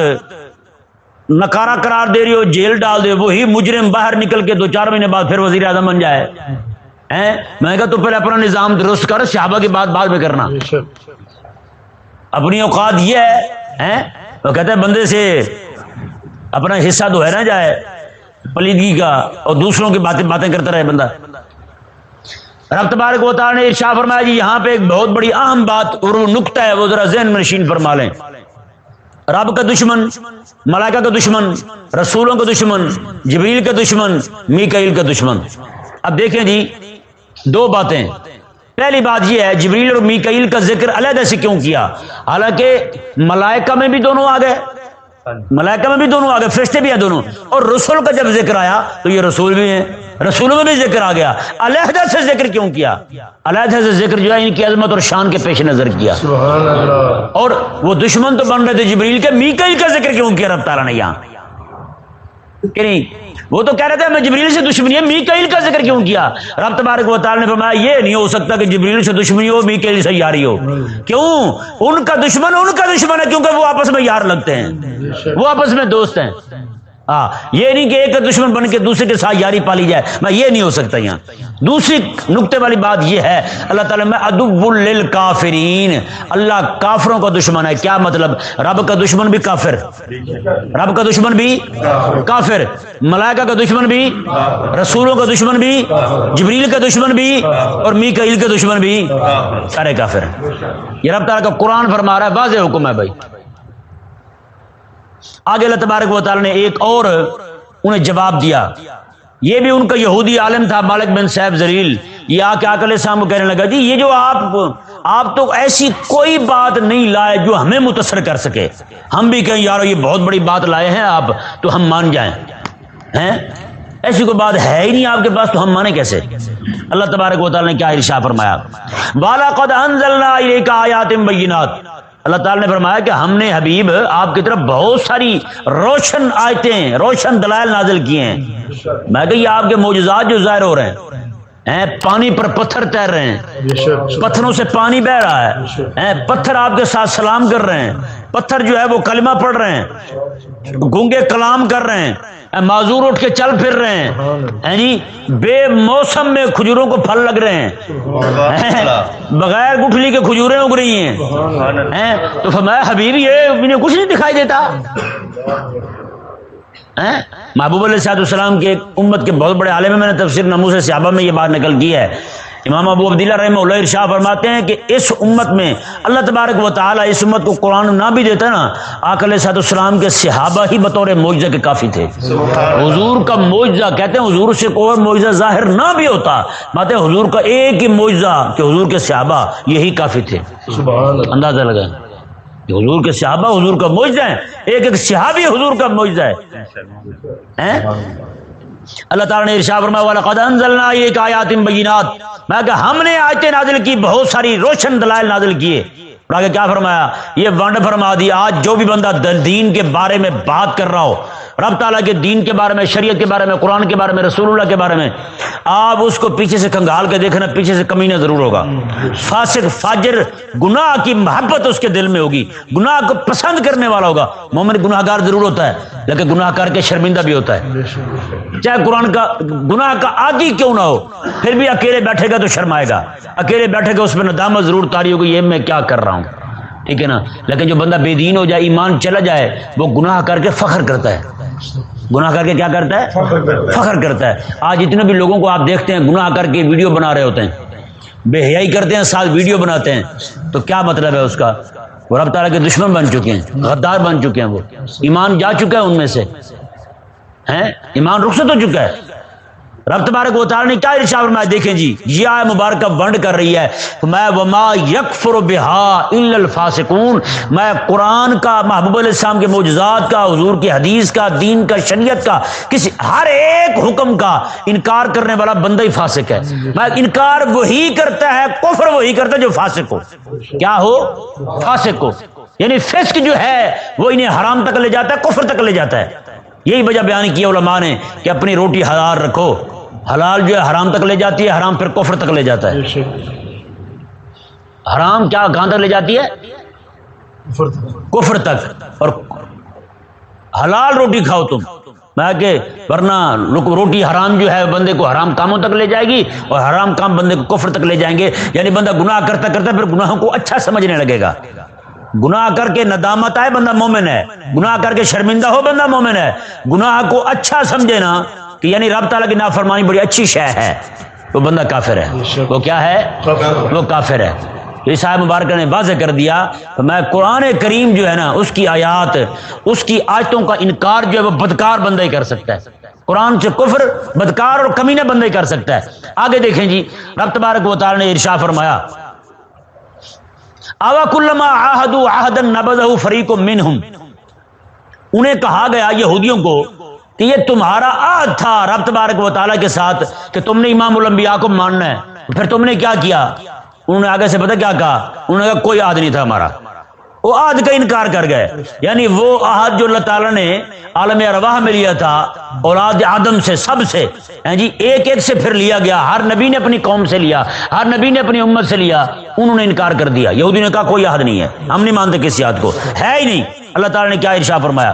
نکارا قرار دے رہی ہو، جیل ڈال دے، وہی مجرم باہر نکل کے دو چار مہینے بعد پھر وزیر اعظم بن جائے۔ میں کہا تو پہلے اپنا نظام درست کر، صحابہ کی بات بعد میں کرنا۔ اپنی اوقات یہ ہے وہ کہتے ہیں بندے سے اپنا حصہ تو ہے نہ جائے، پلیدگی کا اور دوسروں کی باتیں باتیں کرتا رہے بندہ۔ رب تبارک و تعالی نے ارشاد فرمایا جی یہاں پہ ایک بہت بڑی اہم بات اور نقطہ ہے، وہ ذرا ذہن میں نشین فرما لیں۔ رب کا دشمن، ملائکہ کا دشمن، رسولوں کا دشمن، جبریل کا دشمن، میکائیل کا دشمن۔ اب دیکھیں جی دو باتیں۔ پہلی بات یہ ہے جبریل اور میکائیل کا ذکر علیحدہ سے کیوں کیا؟ حالانکہ ملائکہ میں بھی دونوں آ گئے ملائکہ میں بھی دونوں آ گئے فرشتے بھی ہیں دونوں۔ اور رسول کا جب ذکر آیا تو یہ رسول بھی ہیں رسولوں میں بھی ذکر آ گیا۔ علیحدہ سے ذکر کیوں کیا؟ علیحدہ سے ذکر جو ہے ان کی عظمت اور شان کے پیش نظر کیا۔ سبحان اللہ۔ اور وہ دشمن تو بن رہے تھے جبریل کے میکائیل کا ذکر کیوں کیا رب تعالیٰ نے یہاں؟ کہ نہیں؟ وہ تو کہہ رہے تھے میں جبریل سے دشمنی ہے، میکائیل کا ذکر کیوں کیا؟ رب تبارک و تعالی نے فرمایا، یہ نہیں ہو سکتا کہ جبریل سے دشمنی ہو، میکائیل سے یاری ہو۔ کیوں؟ ان کا دشمن ان کا دشمن ہے کیونکہ وہ آپس میں یار لگتے ہیں، وہ آپس میں دوست ہیں۔ ہاں یہ نہیں کہ ایک دشمن بن کے دوسرے کے ساتھ یاری پالی جائے، میں یہ نہیں ہو سکتا یہاں۔ دوسری نقطے والی بات یہ ہے، اللہ تعالیٰ میں ادب للکافرین، اللہ کافروں کا دشمن ہے۔ کیا مطلب؟ رب کا دشمن بھی کافر، رب کا دشمن بھی کافر، ملائکہ کا دشمن بھی، رسولوں کا دشمن بھی، جبریل کا دشمن بھی، اور میکائیل کا دشمن بھی سارے کافر ہیں۔ یہ رب تعالیٰ کا قرآن فرما رہا ہے، واضح حکم ہے بھائی۔ آگے اللہ تبارک و تعالی نے ایک اور انہیں جواب دیا۔ یہ بھی ان کا یہودی عالم تھا، مالک بن صاحب زلیل یہ آ کے آکل صاحب کو کہنے لگا جی یہ جو آپ آپ تو ایسی کوئی بات نہیں لائے جو ہمیں متاثر کر سکے۔ ہم بھی کہیں یار یہ بہت بڑی بات لائے ہیں آپ، تو ہم مان جائیں۔ ہیں؟ ایسی کوئی بات ہے ہی نہیں آپ کے پاس، تو ہم مانے کیسے؟ اللہ تبارک و تعالی نے کیا ارشا فرمایا۔ بالا قد انزلنا الیک آیات بینات۔ اللہ تعالیٰ نے فرمایا کہ ہم نے حبیب آپ کی طرف بہت ساری روشن آیتیں، روشن دلائل نازل کیے ہیں۔ میں کہ یہ آپ کے معجزات جو ظاہر ہو رہے ہیں۔ پانی پر پتھر تیر رہے ہیں۔ پتھروں سے پانی بہ رہا ہے۔ پتھر آپ کے ساتھ سلام کر رہے ہیں۔ پتھر جو ہے وہ کلمہ پڑھ رہے ہیں۔ گونگے کلام کر رہے ہیں۔ معذور اٹھ کے چل پھر رہے ہیں۔ جی بے موسم میں کھجوروں کو پھل لگ رہے ہیں۔ بغیر گٹھلی کے کھجوریں اگ رہی ہیں۔ تو فرمایا حبیب یہ کچھ نہیں دکھائی دیتا۔ محبوب علیہ صاحب السلام کے امت کے بہت بڑے عالم میں نے تفسیر نمو سے سیابہ میں یہ بات نقل کی ہے۔ امام ابو عبداللہ رحمہ اللہ ارشاہ فرماتے ہیں کہ اس امت میں اللہ تبارک و تعالیٰ اس امت کو قرآن نہ بھی دیتا نا آکل صاحب السلام کے صحابہ ہی بطور معجزہ کے کافی تھے۔ حضور کا معجزہ کہتے ہیں حضور سے کوئی معجزہ ظاہر نہ بھی ہوتا بات ہے حضور کا ایک ہی معجزہ کہ حضور کے صحابہ یہی کافی تھے۔ اندازہ لگا حضور کے صحابہ حضور کا معجزہ ہے۔ ایک ایک صحابی حضور کا معجزہ ہے۔ اللہ تعالیٰ نے ارشاد فرمایا، وَلَقَدْ أَنزَلْنَا إِلَيْكَ آيَاتٍ بَيِّنَاتٍ۔ میں کہ ہم نے آیتیں نازل کی، بہت ساری روشن دلائل نازل کیے۔ اور آگے کیا فرمایا؟ یہ ونڈ فرما دی، آج جو بھی بندہ دین کے بارے میں بات کر رہا ہو رب تعالیٰ کے دین کے بارے میں، شریعت کے بارے میں، قرآن کے بارے میں، رسول اللہ کے بارے میں، آپ اس کو پیچھے سے کنگال کے دیکھنا، پیچھے سے کمینہ ضرور ہوگا۔ فاسق، فاجر، گناہ کی محبت اس کے دل میں ہوگی۔ گناہ کو پسند کرنے والا ہوگا۔ مومن گناہ گار ضرور ہوتا ہے، لیکن گناہ کر کے شرمندہ بھی ہوتا ہے۔ چاہے قرآن کا، گناہ کا آدھی کیوں نہ ہو، پھر بھی اکیلے بیٹھے گا تو شرمائے گا۔ اکیلے بیٹھے گا، اس میں ندامت ضرور تاری ہوگی، یہ میں کیا کر رہا ہوں؟ ٹھیک ہے نا؟ لیکن جو بندہ بے دین ہو جائے ایمان چلا جائے وہ گناہ کر کے فخر کرتا ہے۔ گناہ کر کے کیا کرتا ہے؟ فخر کرتا ہے۔ آج اتنے بھی لوگوں کو آپ دیکھتے ہیں گناہ کر کے ویڈیو بنا رہے ہوتے ہیں بے حیائی کرتے ہیں ساتھ ویڈیو بناتے ہیں تو کیا مطلب ہے اس کا؟ وہ رب تعالیٰ کے دشمن بن چکے ہیں غدار بن چکے ہیں وہ۔ ایمان جا چکا ہے ان میں سے۔ ہیں؟ ایمان رخصت ہو چکا ہے۔ رب تبارک و تعالی نے کیا ارشاد فرمایا؟ دیکھیں جی یہ آئے مبارکہ ونڈ کر رہی ہے۔ میں وما یکفر بہا الا الفاسقون۔ میں قرآن کا، محبوب علیہ السلام کے معجزات کا، حضور کی حدیث کا، دین کا، شریعت کا، کسی، ہر ایک حکم کا انکار کرنے والا بندہ ہی فاسق ہے۔ میں انکار وہی کرتا ہے، کفر وہی کرتا ہے جو فاسق ہو۔ کیا ہو؟ فاسق ہو۔ یعنی فسق جو ہے، وہ انہیں حرام تک لے جاتا ہے، کفر تک لے جاتا ہے۔ یہی وجہ بیان کی علماء نے کہ اپنی روٹی ہزار رکھو۔ حلال جو ہے حرام تک لے جاتی ہے حرام پھر کفر تک لے جاتا ہے۔ حرام کیا کہاں تک لے جاتی ہے؟ کفر تک۔ اور حلال روٹی کھاؤ تم۔ میں کہ ورنہ روٹی حرام جو ہے بندے کو حرام کاموں تک لے جائے گی اور حرام کام بندے کو کفر تک لے جائیں گے۔ یعنی بندہ گناہ کرتا کرتا پھر گناہوں کو اچھا سمجھنے لگے گا۔ گناہ کر کے ندامت آئے بندہ مومن ہے۔ گناہ کر کے شرمندہ ہو بندہ مومن ہے۔ گناہ کو اچھا سمجھے نا۔ کہ یعنی رب تعالیٰ کی نافرمانی بڑی اچھی شے ہے۔ وہ بندہ کافر ہے۔ وہ کیا ہے؟ وہ کافر ہے۔ یہ صاحب مبارک نے واضح کر دیا تو میں قرآن کریم جو ہے نا، اس کی آیات، اس کی آیتوں کا انکار جو ہے وہ بدکار بندہ ہی کر سکتا ہے۔ قرآن سے کفر، بدکار اور کمینے بندہ ہی کر سکتا ہے۔ آگے دیکھیں جی رب تبارک و تعالی نے ارشا فرمایا، آوا کلما آہدن فریق منہم انہیں کہا گیا یہودیوں کو کہ یہ تمہارا عہد تھا رب تبارک و تعالیٰ کے ساتھ کہ تم نے امام الانبیاء کو ماننا ہے۔ پھر تم نے کیا کیا؟ انہوں نے آگے سے پتہ کیا کہا؟ انہوں نے کہا کوئی عہد نہیں تھا ہمارا۔ وہ عہد کا انکار کر گئے۔ یعنی وہ عہد جو اللہ تعالیٰ نے عالم ارواح میں لیا تھا، اولاد آدم سے، سب سے۔ یعنی جی ایک ایک سے پھر لیا گیا۔ ہر نبی نے اپنی قوم سے لیا، ہر نبی نے اپنی امت سے لیا۔ انہوں نے انکار کر دیا۔ یہودی نے کہا کوئی عہد نہیں ہے۔ ہم نہیں مانتے کسی عہد کو۔ ہے ہی نہیں۔ اللہ تعالیٰ نے کیا ارشا فرمایا؟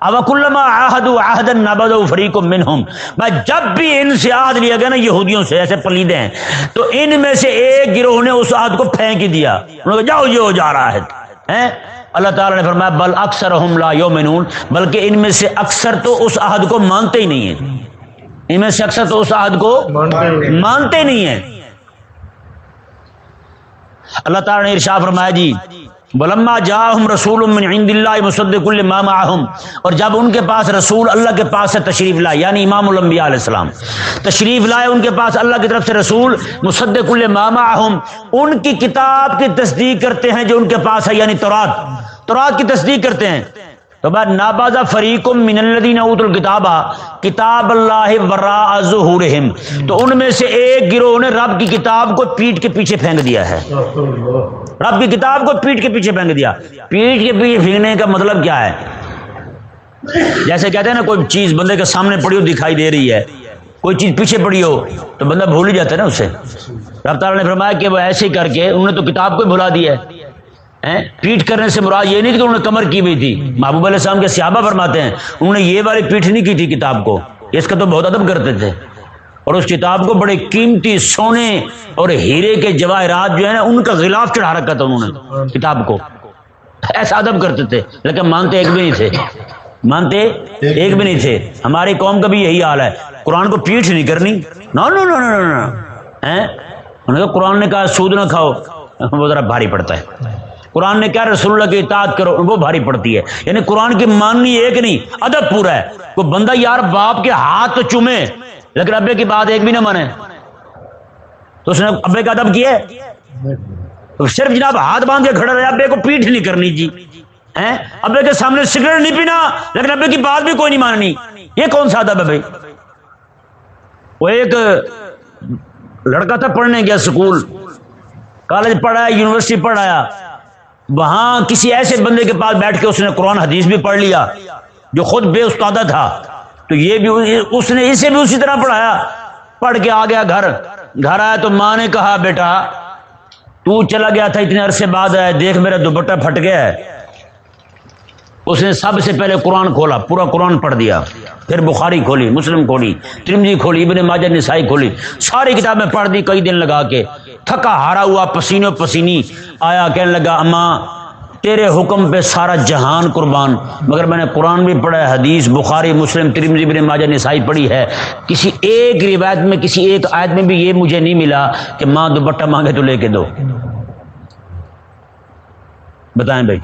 اوک عہد عہد نبد فریق منہم۔ میں جب بھی ان سے عہد لیا گیا نا یہودیوں سے ایسے پلیدے ہیں۔ تو ان میں سے ایک گروہ نے اس عہد کو پھینک ہی دیا۔ انہوں نے کہا جاؤ یہ ہو جا رہا ہے۔ اللہ تعالیٰ نے فرمایا بل اکثر ہم لا یومنون بلکہ ان میں سے اکثر تو اس عہد کو مانتے ہی نہیں ہیں۔ ان میں سے اکثر تو اس عہد کو مانتے نہیں۔ ہیں۔ اللہ تعالیٰ نے ارشا فرمایا جی بلما جاہم رسول من عند اللہ مصدق لما معهم. اور جب ان کے پاس رسول اللہ کے پاس سے تشریف لائے یعنی امام الانبیاء علیہ السلام، تشریف لائے ان کے پاس اللہ کی طرف سے رسول مصدق لما معهم. ان کی کتاب کی تصدیق کرتے ہیں جو ان کے پاس ہے یعنی تورات. تورات کی تصدیق کرتے ہیں. تو بعد نابازا فریق من الذین اوت الکتاب کتاب اللہ ورا ظہورہم۔ تو ان میں سے ایک گروہ نے رب کی کتاب کو پیٹ کے پیچھے پھینک دیا ہے۔ رب کی کتاب کو پیٹ کے پیچھے پھینک دیا۔ پیٹ کے پیچھے پھینکنے کا مطلب کیا ہے؟ جیسے کہتے ہیں نا، کوئی چیز بندے کے سامنے پڑی ہو، دکھائی دے رہی ہے۔ کوئی چیز پیچھے پڑی ہو، تو بندہ بھول ہی جاتا ہے نا اسے۔ رب تعالیٰ نے فرمایا کہ وہ ایسے ہی کر کے، انہوں نے تو کتاب کو بھلا دیا ہے۔ پیٹ کرنے سے مراد یہ نہیں کہ انہوں نے کمر کی ہوئی تھی۔ محبوب علیہ السلام کے سیابہ فرماتے ہیں، انہوں نے یہ والی پیٹ نہیں کی تھی کتاب کو۔ اس کا تو بہت ادب کرتے تھے۔ اور اس کتاب کو بڑے قیمتی سونے اور ہیرے کے جواہرات جو ہے نا، ان کا غلاف چڑھا رکھا تھا انہوں نے کتاب کو۔ ایسا ادب کرتے تھے۔ لیکن مانتے ایک بھی نہیں تھے۔ مانتے ایک بھی نہیں تھے۔ ہماری قوم کا بھی یہی حال ہے۔ قرآن کو پیٹ نہیں کرنی۔ نو نو نو نو نو قرآن نے کہا، سود نہ کھاؤ۔ وہ ذرا بھاری پڑتا ہے۔ قرآن نے کیا رسول اللہ کی اطاعت کرو، وہ بھاری پڑتی ہے۔ یعنی قرآن کی ماننی ایک نہیں، ادب پورا ہے۔ کوئی بندہ یار باپ کے ہاتھ تو چومے، لیکن ابے کی بات ایک بھی نہ مانے۔ تو اس نے ابے کا ادب کیا تو صرف جناب ہاتھ باندھ کے کھڑا رہے، ابے کو پیٹ نہیں کرنی جی۔ ابے کے سامنے سگریٹ نہیں پینا، لیکن ابے کی بات بھی کوئی نہیں ماننی۔ یہ کون سا ادب ہے بھائی؟ وہ ایک لڑکا تھا پڑھنے گیا اسکول کالج پڑھایا، یونیورسٹی پڑھایا۔ وہاں کسی ایسے بندے کے پاس بیٹھ کے اس نے قرآن حدیث بھی پڑھ لیا جو خود بے استادہ تھا۔ تو یہ بھی اس نے اسے بھی اسی طرح پڑھایا۔ پڑھ کے آ گیا گھر۔ گھر آیا تو ماں نے کہا، بیٹا، تو چلا گیا تھا، اتنے عرصے بعد آیا۔ دیکھ، میرا دوپٹہ پھٹ گیا ہے۔ اس نے سب سے پہلے قرآن کھولا، پورا قرآن پڑھ دیا۔ پھر بخاری کھولی، مسلم کھولی ترمجی کھولی، ابن ماجد نسائی کھولی۔ ساری کتابیں پڑھ دی، کئی دن لگا کے۔ تھکا ہارا ہوا پسینوں پسینی آیا کہنے لگا، اماں، تیرے حکم پہ سارا جہان قربان۔ مگر میں نے قرآن بھی پڑھا ہے، حدیث، بخاری، مسلم ترمزی بن ماجہ، نسائی پڑھی ہے۔ کسی ایک روایت میں، کسی ایک آیت میں بھی یہ مجھے نہیں ملا کہ ماں دوپٹہ مانگے تو لے کے دو۔ بتائیں بھائی۔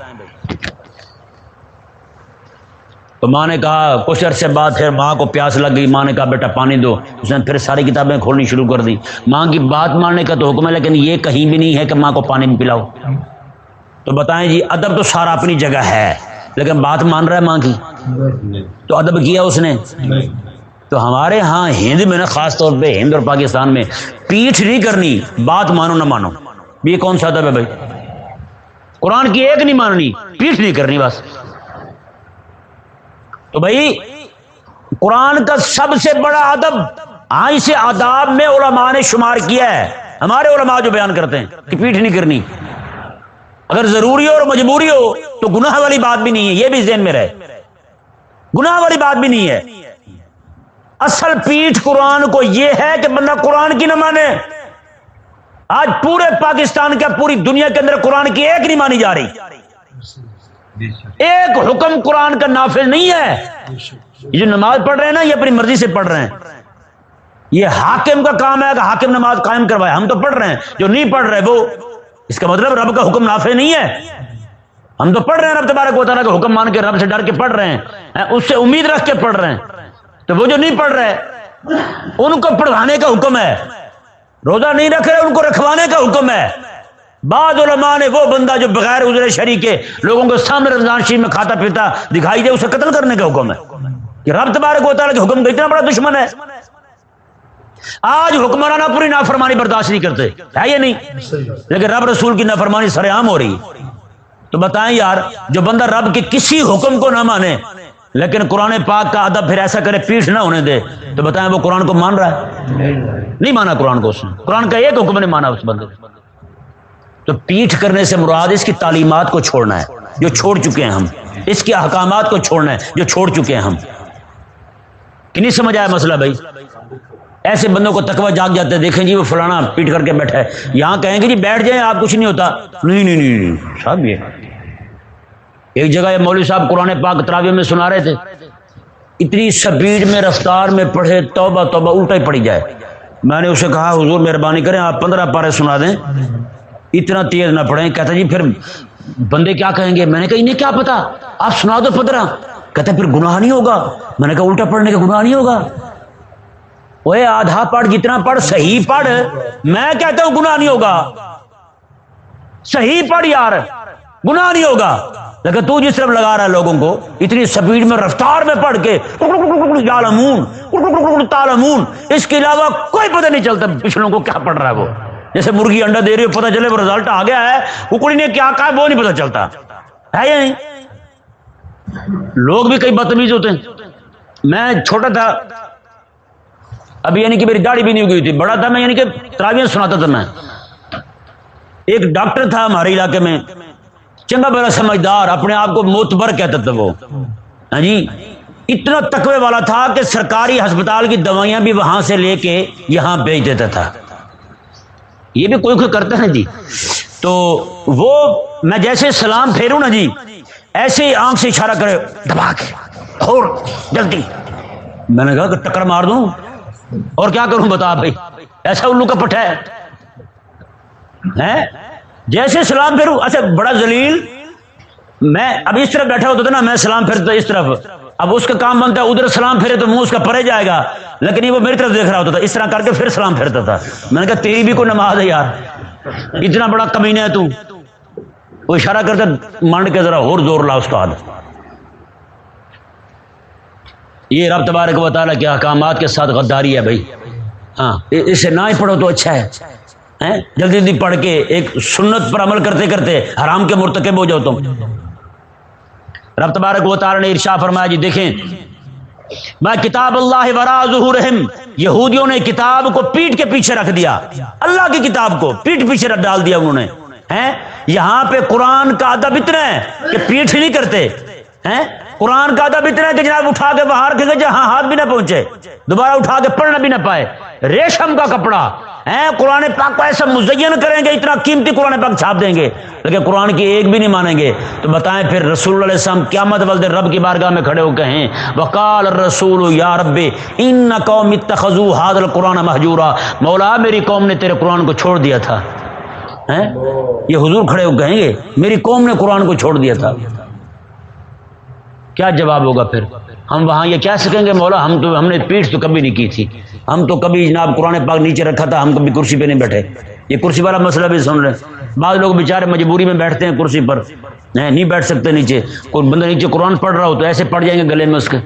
تو ماں نے کہا، کچھ عرصے بعد پھر ماں کو پیاس لگ گئی ماں نے کہا، بیٹا پانی دو۔ اس نے پھر ساری کتابیں کھولنی شروع کر دی۔ ماں کی بات ماننے کا تو حکم ہے، لیکن یہ کہیں بھی نہیں ہے کہ ماں کو پانی بھی پلاؤ۔ تو بتائیں جی ادب تو سارا اپنی جگہ ہے، لیکن بات مان رہا ہے ماں کی؟ تو ادب کیا اس نے؟ تو ہمارے ہاں ہند میں نا، خاص طور پہ ہند اور پاکستان میں پیٹھ نہیں کرنی، بات مانو نہ مانو۔ یہ کون سا ادب ہے بھائی؟ قرآن کی ایک نہیں ماننی، پیٹھ نہیں کرنی بس۔ تو بھائی، قرآن کا سب سے بڑا ادب ہاں اسے آداب میں علماء نے شمار کیا ہے۔ ہمارے علماء جو بیان کرتے ہیں، کہ پیٹھ نہیں کرنی اگر ضروری ہو اور مجبوری ہو، تو گناہ والی بات بھی نہیں ہے، یہ بھی ذہن میں رہے۔ گناہ والی بات بھی نہیں ہے۔ اصل پیٹھ قرآن کو یہ ہے کہ بندہ قرآن کی نہ مانے۔ آج پورے پاکستان کا، پوری دنیا کے اندر قرآن کی ایک نہیں مانی جا رہی۔ ایک حکم قرآن کا نافذ نہیں ہے۔ یہ جو نماز پڑھ رہے ہیں نا یہ اپنی مرضی سے پڑھ رہے ہیں۔ یہ حاکم کا کام ہے کہ حاکم نماز قائم کروائے ہم تو پڑھ رہے ہیں۔ جو نہیں پڑھ رہے وہ اس کا مطلب رب کا حکم نافذ نہیں ہے۔ ہم تو پڑھ رہے ہیں رب تبارک و تعالیٰ کا حکم مان کے رب سے ڈر کے پڑھ رہے ہیں۔ اس سے امید رکھ کے پڑھ رہے ہیں۔ تو وہ جو نہیں پڑھ رہے ان کو پڑھوانے کا حکم ہے۔ روزہ نہیں رکھ رہے ان کو رکھوانے کا حکم ہے۔ بعض علماء نے وہ بندہ جو بغیر ازر شریک کے لوگوں کو سامنے رمضان شریف میں کھاتا پیتا دکھائی دے، اسے قتل کرنے کا حکم ہے۔ کہ رب تبارک و تعالیٰ کے حکم کا اتنا بڑا دشمن ہے۔ آج حکمرانہ پوری نافرمانی برداشت نہیں کرتے۔ ہے یہ نہیں؟ لیکن رب رسول کی نافرمانی سر عام ہو رہی تو بتائیں یار، جو بندہ رب کے کسی حکم کو نہ مانے، لیکن قرآن پاک کا ادب پھر ایسا کرے پیٹھ نہ ہونے دے، تو بتائیں وہ قرآن کو مان رہا ہے؟ نہیں مانا قرآن کو اس نے۔ قرآن کا ایک حکم نہیں مانا اس بندے تو پیٹھ کرنے سے مراد اس کی تعلیمات کو چھوڑنا ہے، جو چھوڑ چکے ہیں ہم۔ اس کے احکامات کو چھوڑنا ہے، جو چھوڑ چکے ہیں ہم۔ کہ نہیں سمجھ آیا مسئلہ بھائی؟ ایسے بندوں کو تکوا جاگ جاتے ہیں دیکھیں جی وہ فلانا پیٹ کر کے بیٹھا ہے۔ یہاں کہیں گے جی بیٹھ جائیں، آپ کچھ نہیں ہوتا۔ نہیں نہیں نہیں صاحب یہ۔ ایک جگہ یہ مولوی صاحب قرآن پاک تراویہ میں سنا رہے تھے۔ اتنی سپیڈ میں، رفتار میں پڑھے، توبہ توبہ، الٹا ہی پڑی جائے۔ میں نے اسے کہا، حضور مہربانی کریں، آپ پندرہ پارے سنا دیں۔ اتنا تیز نہ پڑھیں، کہتا جی پھر بندے کیا کہیں گے؟ میں نے کہا، انہیں کیا پتا؟ آپ سنا دو پندرہ کہتے پھر گناہ نہیں ہوگا؟ میں نے کہا، الٹا پڑھنے کا گناہ نہیں ہوگا؟ وہ آدھا پڑھ جتنا پڑھ، صحیح پڑھ۔ میں کہتا ہوں، گناہ نہیں ہوگا۔ صحیح پڑھ یار، گناہ نہیں ہوگا۔ لیکن تو جس طرف لگا رہا ہے لوگوں کو، اتنی سپیڈ میں، رفتار میں پڑھ کے۔ تالمون اس کے علاوہ کوئی پتہ نہیں چلتا، پچھلوں کو کیا پڑھ رہا ہے وہ۔ جیسے مرغی انڈا دے رہی ہے پتہ چلے وہ رزلٹ آ گیا ہے۔ ککڑی نے کیا کہا وہ نہیں پتہ چلتا۔ ہے یا نہیں؟ لوگ بھی کئی بدتمیز ہوتے ہیں۔ میں چھوٹا تھا۔ ابھی یعنی کہ میری داڑھی بھی نہیں ہوئی تھی۔ بڑا تھا میں یعنی کہ تراویاں سناتا تھا میں۔ ایک ڈاکٹر تھا ہمارے علاقے میں۔ چنگا بڑا سمجھدار، اپنے آپ کو موتبر کہتا تھا وہ۔ ہاں جی؟ اتنا تقوی والا تھا کہ سرکاری ہسپتال کی دوائیاں بھی وہاں سے لے کے یہاں بھیج دیتا تھا۔ یہ بھی کوئی کوئی کرتا ہے جی؟ تو وہ میں جیسے سلام پھیروں نا جی ایسے ہی آنکھ سے اشارہ کرے، دبا کے، اور جلدی۔ میں نے کہا کہ ٹکر مار دوں۔ اور کیا کروں بتا بھائی؟ ایسا الو کا پٹھا ہے۔ جیسے سلام پھیروں اچھا بڑا ذلیل۔ میں اب اس طرف بیٹھا ہوتا تھا نا، میں سلام پھیرتا اس طرف۔ اب اس کا کام بنتا ہے، ادھر سلام پھیرے تو منہ اس کا پرے جائے گا۔ لیکن یہ وہ میری طرف دیکھ رہا ہوتا تھا، اس طرح کر کے پھر سلام پھیرتا تھا۔ میں نے کہا، تیری بھی کوئی نماز ہے یار، اتنا بڑا کمینہ ہے تو۔ وہ اشارہ کرتا مانڈ کے ذرا اور زور لا استاد۔ یہ رب تبارک و تعالیٰ کے احکامات کے ساتھ غداری ہے بھائی۔ ہاں اسے نہ ہی پڑھو تو اچھا ہے۔ جلدی جلدی پڑھ کے ایک سنت پر عمل کرتے کرتے حرام کے مرتکب ہو جاؤ تم۔ رب تبارک و تعالی نے ارشا فرمایا جی دیکھیں، میں کتاب اللہ ورا ظہورہم، یہودیوں نے کتاب کو پیٹ کے پیچھے رکھ دیا، اللہ کی کتاب کو پیٹ پیچھے رکھ ڈال دیا انہوں نے، ہیں؟ یہاں پہ قرآن کا ادب اتنا ہے کہ پیٹ ہی نہیں کرتے، ہیں؟ قرآن کا ادب اتنا ہے کہ جناب اٹھا کے باہر کے جہاں جی ہاتھ بھی نہ پہنچے۔ دوبارہ اٹھا کے پڑھنا بھی نہ پائے۔ ریشم کا کپڑا۔ ہے قرآن پاک کو ایسا مزین کریں گے، اتنا قیمتی قرآن پاک چھاپ دیں گے۔ لیکن قرآن کی ایک بھی نہیں مانیں گے۔ تو بتائیں پھر رسول اللہ علیہ السلام قیامت والد رب کی بارگاہ میں کھڑے ہو کہیں وقال الرسول، یا رب ان قوم اتخذوا هذا القرآن مہجورا۔ مولا، میری قوم نے تیرے قرآن کو چھوڑ دیا تھا۔ یہ حضور کھڑے ہو کہیں گے۔ میری قوم نے قرآن کو چھوڑ دیا تھا۔ کیا جواب ہوگا پھر؟ ہم وہاں یہ کہہ سکیں گے مولا؟ ہم تو ہم نے پیٹھ تو کبھی نہیں کی تھی۔ ہم تو کبھی جناب قرآن پاک نیچے رکھا تھا، ہم کبھی کرسی پہ نہیں بیٹھے۔ یہ کرسی والا مسئلہ بھی سن رہے۔ ہیں بعض لوگ بیچارے مجبوری میں بیٹھتے ہیں کرسی پر۔ نہیں بیٹھ سکتے نیچے۔ کوئی بندہ نیچے قرآن پڑھ رہا ہو تو ایسے پڑھ جائیں گے گلے میں اس کے۔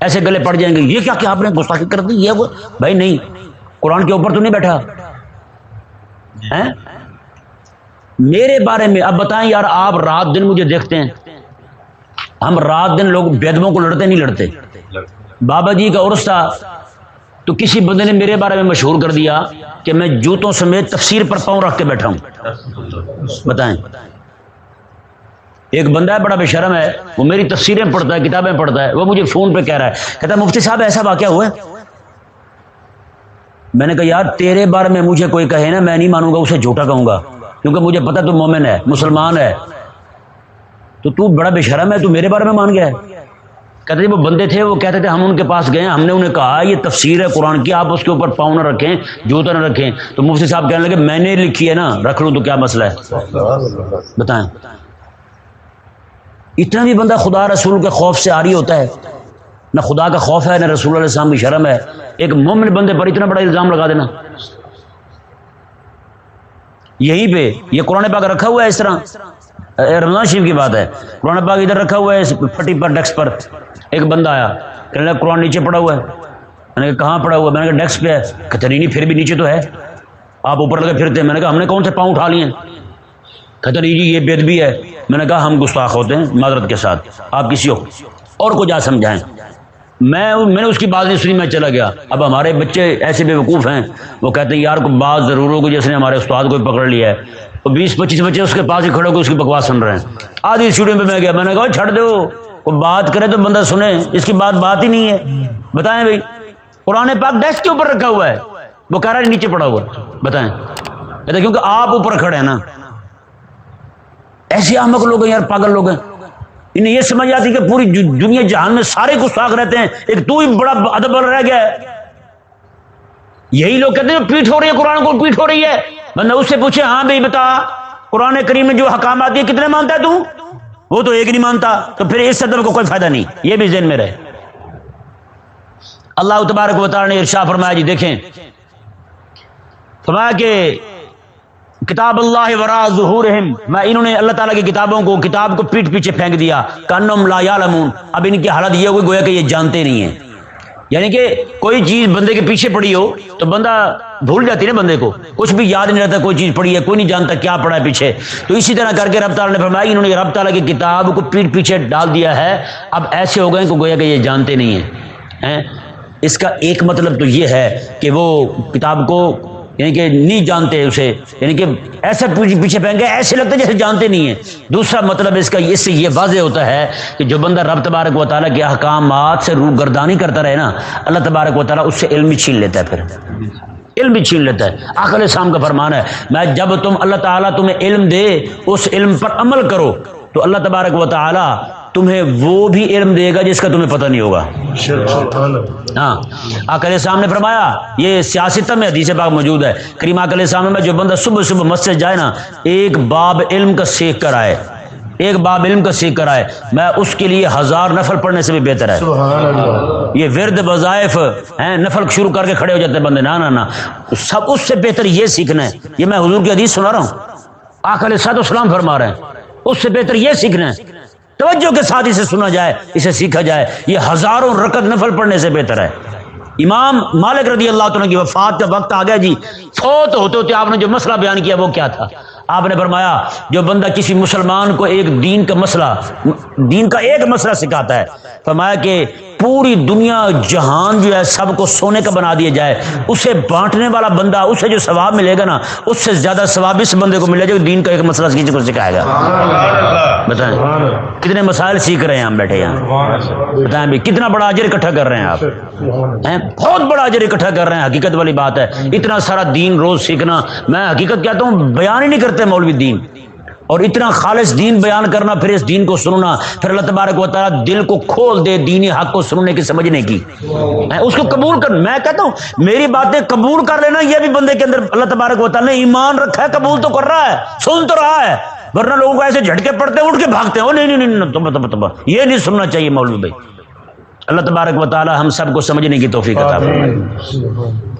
ایسے گلے پڑ جائیں گے۔ یہ کیا کہ آپ نے گستاخی کر دی؟ یہ بھائی نہیں، قرآن کے اوپر تو نہیں بیٹھا۔ میرے بارے میں اب بتائیں یار، آپ رات دن مجھے دیکھتے ہیں۔ ہم رات دن لوگ بیدموں کو لڑتے نہیں لڑتے۔ بابا جی کا عرص تھا، تو کسی بندے نے میرے بارے میں مشہور کر دیا کہ میں جوتوں سمیت تفسیر پر پاؤں رکھ کے بیٹھا ہوں۔ بتائیں۔ ایک بندہ ہے، بڑا بے شرم ہے، وہ میری تفسیریں پڑھتا ہے، کتابیں پڑھتا ہے، وہ مجھے فون پہ کہہ رہا ہے۔ کہتا ہے، مفتی صاحب، ایسا واقعہ ہوا ہے؟ میں نے کہا، یار، تیرے بارے میں مجھے کوئی کہے نا، میں نہیں مانوں گا، اسے جھوٹا کہوں گا۔ کیونکہ مجھے پتا تو مومن ہے، مسلمان ہے۔ تو تو بڑا بے شرم ہے، تو میرے بارے میں مان گیا ہے۔ کہتے تھے، وہ بندے تھے، وہ کہتے تھے، ہم ان کے پاس گئے ہم نے انہیں کہا، یہ تفسیر ہے قرآن کی، آپ اس کے اوپر پاؤں نہ رکھیں، جوتا نہ رکھیں۔ تو مفتی صاحب کہنے لگے، میں نے لکھی ہے نا، رکھ لوں تو کیا مسئلہ ہے؟ بتائیں۔ اتنا بھی بندہ خدا رسول کے خوف سے آری ہوتا ہے۔ نہ خدا کا خوف ہے، نہ رسول علیہ السلام کی شرم ہے۔ ایک مومن بندے پر اتنا بڑا الزام لگا دینا۔ یہیں پہ یہ قرآن پاک رکھا ہوا ہے اس طرح۔ رمضان شریف کی بات ہے۔ قرآن پاک ادھر رکھا ہوا ہے، اس پھٹی پر ڈیسک پر۔ ایک بندہ آیا، کہنے لگا، قرآن نیچے پڑا ہوا ہے۔ میں نے کہا، کہاں پڑا ہوا ہے؟ میں نے کہا، ڈیسک پہ ہے۔ کہتے نہیں نہیں، پھر بھی نیچے تو ہے۔ آپ اوپر لگے پھرتے ہیں۔ میں نے کہا، ہم نے کون سے پاؤں اٹھا لیے کہتے نہیں جی یہ بید بھی ہے۔ میں نے کہا، ہم گستاخ ہوتے ہیں، معذرت کے ساتھ۔ آپ کسی ہو، اور کو جا سمجھائیں۔ میں میں نے اس کی بات نہیں سنی، میں چلا گیا۔ اب ہمارے بچے ایسے بے وقوف ہیں، وہ کہتے ہیں، یار کو بات ضرور ہوگی جس نے ہمارے استاد کو پکڑ لیا ہے۔ وہ بیس پچیس بچے اس کے پاس ہی کھڑے ہو کے اس کی بکواس سن رہے ہیں۔ آدھی اسٹوڈیو پہ میں گیا، میں نے کہا چھڑ دو وہ بات کرے تو بندہ سنے۔ اس کی بات بات ہی نہیں ہے۔ بتائیں بھائی، قرآن پاک ڈیسک کے اوپر رکھا ہوا ہے۔ وہ کہہ رہا ہے نیچے پڑا ہوا ہے۔ بتائیں۔ کہتے کیونکہ آپ اوپر کھڑے ہیں نا۔ ایسے احمق لوگ ہیں یار، پاگل لوگ ہیں۔ انہیں یہ سمجھ آتی کہ پوری دنیا جہان میں سارے گستاخ رہتے ہیں۔ ایک تو ہی بڑا ادب رہ گیا ہے۔ یہی لوگ کہتے ہیں پیٹ ہو رہی ہے، قرآن کو پیٹ ہو رہی ہے۔ بندہ اس سے پوچھے ہاں بھائی بتا، قرآن کریم میں جو حکام آتی ہے کتنے مانتا ہے تو؟ وہ تو ایک نہیں مانتا، تو پھر اس ادب کو کوئی فائدہ نہیں، یہ بھی ذہن میں رہے۔ اللہ تبارک و تعالی نے ارشاد فرمایا جی دیکھیں۔ فرمایا کہ کتاب اللہ ورا ظہورہم، میں انہوں نے اللہ تعالیٰ کی کتابوں کو، کتاب کو پیٹ پیچھے پھینک دیا کانم لا یعلمون۔ اب ان کی حالت یہ ہوئی گویا کہ یہ جانتے نہیں ہیں۔ یعنی کہ کوئی چیز بندے کے پیچھے پڑی ہو تو بندہ بھول جاتی ہے نا بندے کو۔ کچھ بھی یاد نہیں رہتا کوئی چیز پڑی ہے، کوئی نہیں جانتا کیا پڑا ہے پیچھے۔ تو اسی طرح کر کے رب تعالیٰ نے فرمایا، انہوں نے رب تعالیٰ کی کتاب کو پیٹ پیچھے ڈال دیا ہے۔ اب ایسے ہو گئے کہ گویا کہ یہ جانتے نہیں ہیں ہیں؟ اس کا ایک مطلب تو یہ ہے کہ وہ کتاب کو یعنی کہ نہیں جانتے اسے یعنی کہ ایسے پیچھے پیچھے پھینک گئے ایسے لگتے جیسے جانتے نہیں ہیں۔ دوسرا مطلب اس کا اس سے یہ واضح ہوتا ہے کہ جو بندہ رب تبارک و تعالیٰ کے احکامات سے روح گردانی کرتا رہے نا، اللہ تبارک و تعالیٰ اس سے علم بھی چھین لیتا ہے پھر۔ علم بھی چھین لیتا ہے۔ آخر شام کا فرمان ہے، میں جب تم اللہ تعالیٰ تمہیں علم دے، اس علم پر عمل کرو۔ تو اللہ تبارک و تعالیٰ تمہیں وہ بھی علم دے گا جس کا تمہیں پتہ نہیں ہوگا۔ ہاں۔ آکل صاحب نے فرمایا یہ سیاست میں حدیث پاک موجود ہے۔ کریم آکل صاحب میں جو بندہ صبح صبح مسجد جائے نا ایک باب علم کا سیکھ کر آئے۔ ایک باب علم کا سیکھ کر آئے۔ میں اس کے لیے ہزار نفل پڑھنے سے بھی بہتر ہے۔ سبحان اللہ۔ یہ ورد وظائف ہیں نفل شروع کر کے کھڑے ہو جاتے ہیں بندے۔ نہ نہ سب اس سے بہتر یہ سیکھنا ہے۔ یہ میں حضور کی حدیث سنا رہا ہوں۔ آخر صاحب اسلام فرما رہے ہیں۔ اس سے بہتر یہ سیکھنا ہے توجہ کے ساتھ اسے سنا جائے، اسے سیکھا جائے۔ یہ ہزاروں رکت نفل پڑھنے سے بہتر ہے۔ امام مالک رضی اللہ تعالیٰ کی وفات کا وقت آ گیا جی۔ فوت ہوتے ہوتے آپ نے جو مسئلہ بیان کیا وہ کیا تھا؟ آپ نے فرمایا، جو بندہ کسی مسلمان کو ایک دین کا مسئلہ، دین کا ایک مسئلہ سکھاتا ہے، فرمایا کہ پوری دنیا جہان جو ہے سب کو سونے کا بنا دیا جائے اسے بانٹنے والا بندہ اسے جو ثواب ملے گا نا اس سے زیادہ ثواب اس بندے کو ملے گا جو دین کا ایک مسئلہ کسی کو سکھائے گا بتائیں کتنے مسائل سیکھ رہے ہیں ہم بیٹھے یہاں۔ بتائیں بھی کتنا بڑا اجر اکٹھا کر رہے ہیں آپ؟ بہت بڑا اجر اکٹھا کر رہے ہیں حقیقت والی بات ہے۔ اتنا سارا دین روز سیکھنا میں حقیقت کہتا ہوں بیان ہی نہیں کرتے مولوی دین۔ اور اتنا خالص دین بیان کرنا، پھر اس دین کو سننا، پھر اللہ تبارک و تعالیٰ دل کو کھول دے، دینی حق کو سننے کی، سمجھنے کی۔ اس کو قبول کر۔ میں کہتا ہوں، میری باتیں قبول کر لینا، یہ بھی بندے کے اندر اللہ تبارک و تعالیٰ نے ایمان رکھا ہے، قبول تو کر رہا ہے، سن تو رہا ہے، ورنہ لوگوں کو ایسے جھٹکے پڑتے ہیں، اٹھ کے بھاگتے ہیں۔ نہیں نہیں نہیں یہ نہیں سننا چاہیے مولوی بھائی۔ اللہ تبارک و تعالیٰ ہم سب کو سمجھنے کی توفیق عطا فرمائے۔